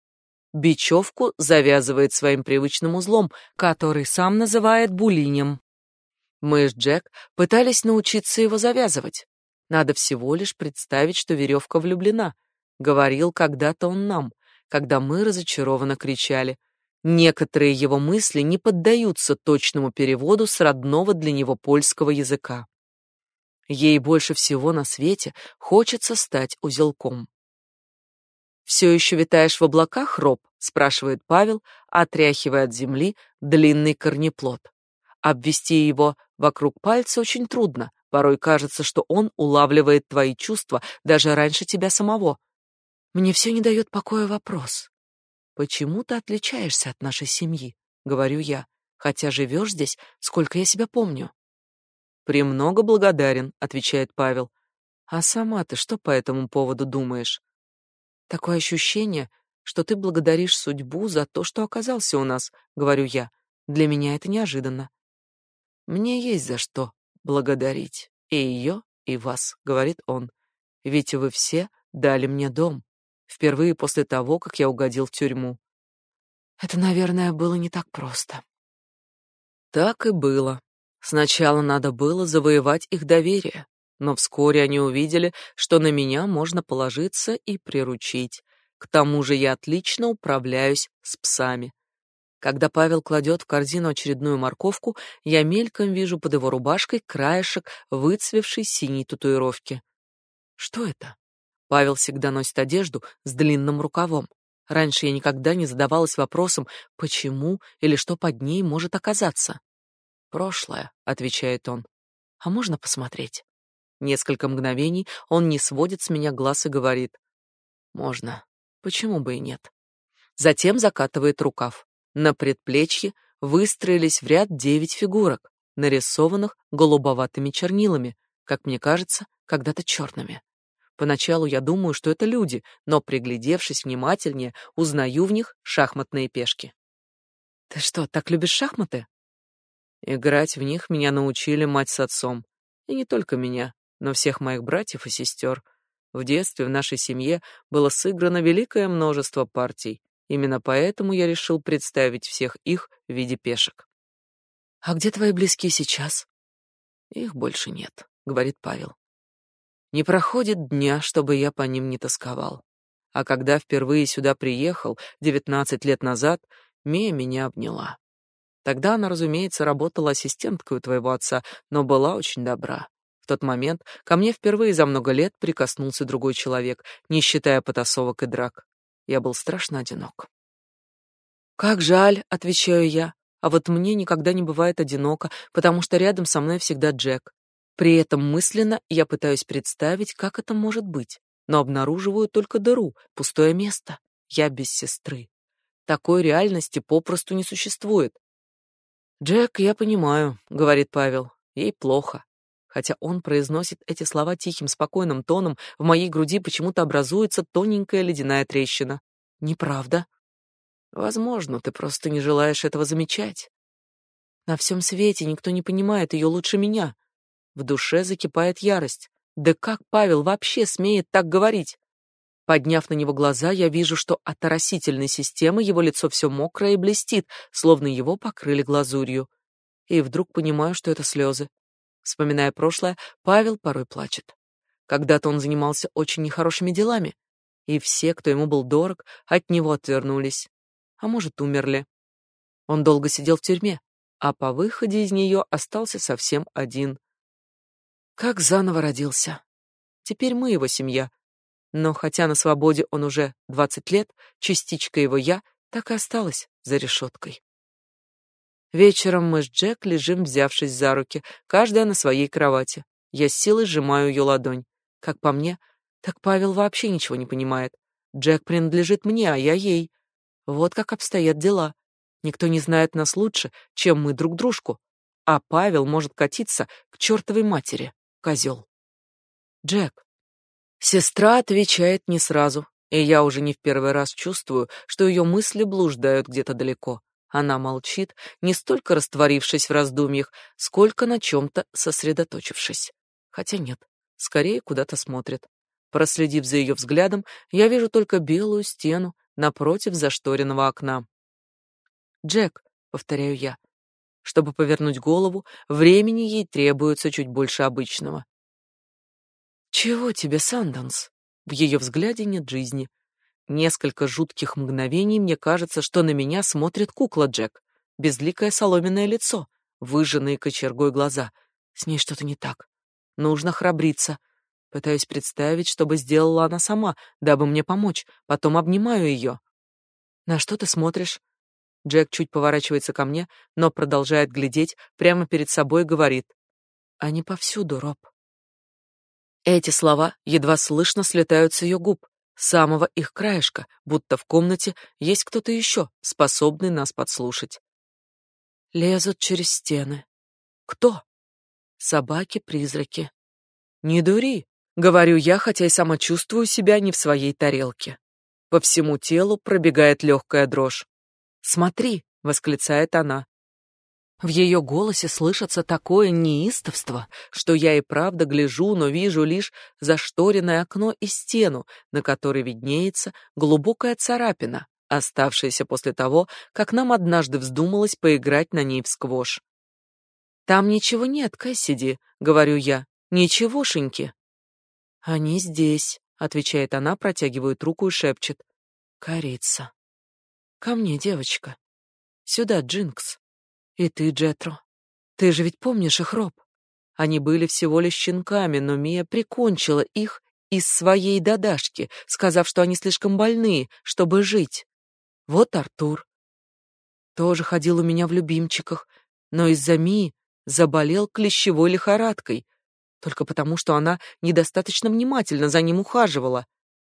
Бечевку завязывает своим привычным узлом, который сам называет булинем. Мы с Джек пытались научиться его завязывать. Надо всего лишь представить, что веревка влюблена. Говорил когда-то он нам, когда мы разочарованно кричали. Некоторые его мысли не поддаются точному переводу с родного для него польского языка. Ей больше всего на свете хочется стать узелком. «Все еще витаешь в облаках, Роб?» — спрашивает Павел, отряхивая от земли длинный корнеплод. Обвести его вокруг пальца очень трудно. Порой кажется, что он улавливает твои чувства даже раньше тебя самого. Мне все не дает покоя вопрос. Почему ты отличаешься от нашей семьи? Говорю я, хотя живешь здесь, сколько я себя помню. «Премного благодарен», — отвечает Павел. «А сама ты что по этому поводу думаешь?» Такое ощущение, что ты благодаришь судьбу за то, что оказался у нас, говорю я. Для меня это неожиданно. Мне есть за что благодарить и ее, и вас, говорит он. Ведь вы все дали мне дом. Впервые после того, как я угодил в тюрьму. Это, наверное, было не так просто. Так и было. Сначала надо было завоевать их доверие, но вскоре они увидели, что на меня можно положиться и приручить. К тому же я отлично управляюсь с псами. Когда Павел кладет в корзину очередную морковку, я мельком вижу под его рубашкой краешек выцвевшей синей татуировки. Что это? Павел всегда носит одежду с длинным рукавом. Раньше я никогда не задавалась вопросом, почему или что под ней может оказаться. «Прошлое», — отвечает он. «А можно посмотреть?» Несколько мгновений он не сводит с меня глаз и говорит. «Можно. Почему бы и нет?» Затем закатывает рукав. На предплечье выстроились в ряд девять фигурок, нарисованных голубоватыми чернилами, как мне кажется, когда-то черными. Поначалу я думаю, что это люди, но приглядевшись внимательнее, узнаю в них шахматные пешки. Ты что, так любишь шахматы? Играть в них меня научили мать с отцом. И не только меня, но всех моих братьев и сестер. В детстве в нашей семье было сыграно великое множество партий, Именно поэтому я решил представить всех их в виде пешек. А где твои близкие сейчас? Их больше нет, говорит Павел. Не проходит дня, чтобы я по ним не тосковал. А когда впервые сюда приехал, девятнадцать лет назад, Мия меня обняла. Тогда она, разумеется, работала ассистенткой у твоего отца, но была очень добра. В тот момент ко мне впервые за много лет прикоснулся другой человек, не считая потасовок и драк. Я был страшно одинок. «Как жаль», — отвечаю я, «а вот мне никогда не бывает одиноко, потому что рядом со мной всегда Джек. При этом мысленно я пытаюсь представить, как это может быть, но обнаруживаю только дыру, пустое место. Я без сестры. Такой реальности попросту не существует. «Джек, я понимаю», — говорит Павел, — «ей плохо. Хотя он произносит эти слова тихим, спокойным тоном, в моей груди почему-то образуется тоненькая ледяная трещина. Неправда. Возможно, ты просто не желаешь этого замечать. На всем свете никто не понимает ее лучше меня. В душе закипает ярость. Да как Павел вообще смеет так говорить? Подняв на него глаза, я вижу, что от оросительной системы его лицо все мокрое и блестит, словно его покрыли глазурью. И вдруг понимаю, что это слезы. Вспоминая прошлое, Павел порой плачет. Когда-то он занимался очень нехорошими делами, и все, кто ему был дорог, от него отвернулись, а может, умерли. Он долго сидел в тюрьме, а по выходе из нее остался совсем один. Как заново родился. Теперь мы его семья. Но хотя на свободе он уже двадцать лет, частичка его я так и осталась за решеткой. Вечером мы с Джек лежим, взявшись за руки, каждая на своей кровати. Я с силой сжимаю ее ладонь. Как по мне, так Павел вообще ничего не понимает. Джек принадлежит мне, а я ей. Вот как обстоят дела. Никто не знает нас лучше, чем мы друг дружку. А Павел может катиться к чертовой матери, козел. Джек. Сестра отвечает не сразу, и я уже не в первый раз чувствую, что ее мысли блуждают где-то далеко. Она молчит, не столько растворившись в раздумьях, сколько на чем-то сосредоточившись. Хотя нет, скорее куда-то смотрит. Проследив за ее взглядом, я вижу только белую стену напротив зашторенного окна. «Джек», — повторяю я. Чтобы повернуть голову, времени ей требуется чуть больше обычного. «Чего тебе, Санданс?» В ее взгляде нет жизни, Несколько жутких мгновений мне кажется, что на меня смотрит кукла Джек. Безликое соломенное лицо, выжженные кочергой глаза. С ней что-то не так. Нужно храбриться. Пытаюсь представить, что бы сделала она сама, дабы мне помочь. Потом обнимаю ее. «На что ты смотришь?» Джек чуть поворачивается ко мне, но продолжает глядеть прямо перед собой и говорит. «Они повсюду, Роб». Эти слова едва слышно слетают с ее губ самого их краешка, будто в комнате есть кто-то еще, способный нас подслушать. Лезут через стены. Кто? Собаки-призраки. Не дури, говорю я, хотя и сама чувствую себя не в своей тарелке. По всему телу пробегает легкая дрожь. Смотри, восклицает она. В ее голосе слышится такое неистовство, что я и правда гляжу, но вижу лишь зашторенное окно и стену, на которой виднеется глубокая царапина, оставшаяся после того, как нам однажды вздумалось поиграть на ней в сквош. «Там ничего нет, Кэссиди», — говорю я, — «ничегошеньки». «Они здесь», — отвечает она, протягивает руку и шепчет. «Корица». «Ко мне, девочка. Сюда, Джинкс». И ты, Джетро. Ты же ведь помнишь их, Роб? Они были всего лишь щенками, но Мия прикончила их из своей дадашки, сказав, что они слишком больные, чтобы жить. Вот Артур. Тоже ходил у меня в любимчиках, но из-за Мии заболел клещевой лихорадкой, только потому, что она недостаточно внимательно за ним ухаживала.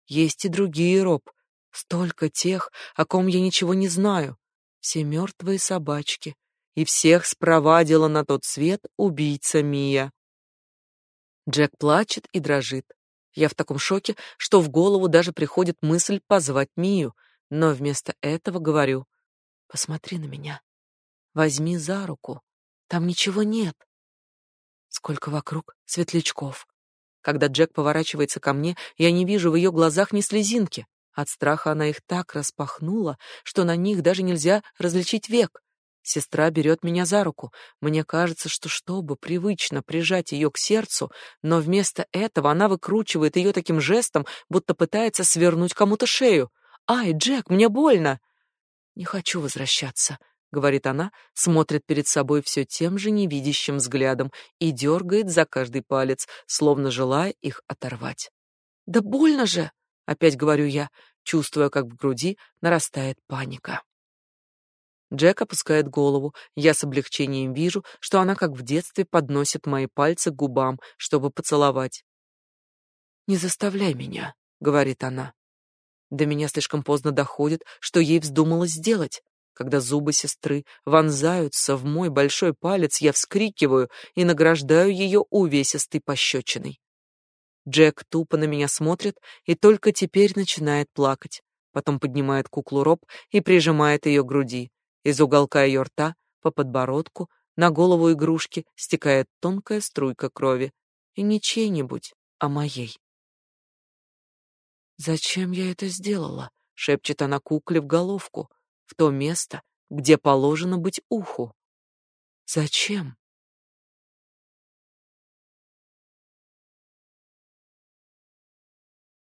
Есть и другие, Роб, столько тех, о ком я ничего не знаю. Все мертвые собачки, и всех спровадила на тот свет убийца Мия. Джек плачет и дрожит. Я в таком шоке, что в голову даже приходит мысль позвать Мию, но вместо этого говорю: "Посмотри на меня. Возьми за руку. Там ничего нет. Сколько вокруг светлячков. Когда Джек поворачивается ко мне, я не вижу в ее глазах ни слезинки. От страха она их так распахнула, что на них даже нельзя различить век. Сестра берет меня за руку. Мне кажется, что чтобы привычно прижать ее к сердцу, но вместо этого она выкручивает ее таким жестом, будто пытается свернуть кому-то шею. «Ай, Джек, мне больно!» «Не хочу возвращаться», — говорит она, смотрит перед собой все тем же невидящим взглядом и дергает за каждый палец, словно желая их оторвать. «Да больно же!» — опять говорю я, чувствуя, как в груди нарастает паника. Джек опускает голову. Я с облегчением вижу, что она, как в детстве, подносит мои пальцы к губам, чтобы поцеловать. «Не заставляй меня», — говорит она. До меня слишком поздно доходит, что ей вздумалось сделать. Когда зубы сестры вонзаются в мой большой палец, я вскрикиваю и награждаю ее увесистой пощечиной. Джек тупо на меня смотрит и только теперь начинает плакать. Потом поднимает куклу Роб и прижимает ее к груди. Из уголка ее рта по подбородку на голову игрушки стекает тонкая струйка крови. И не чьей-нибудь, а моей. «Зачем я это сделала?» — шепчет она кукле в головку, в то место, где положено быть уху. «Зачем?»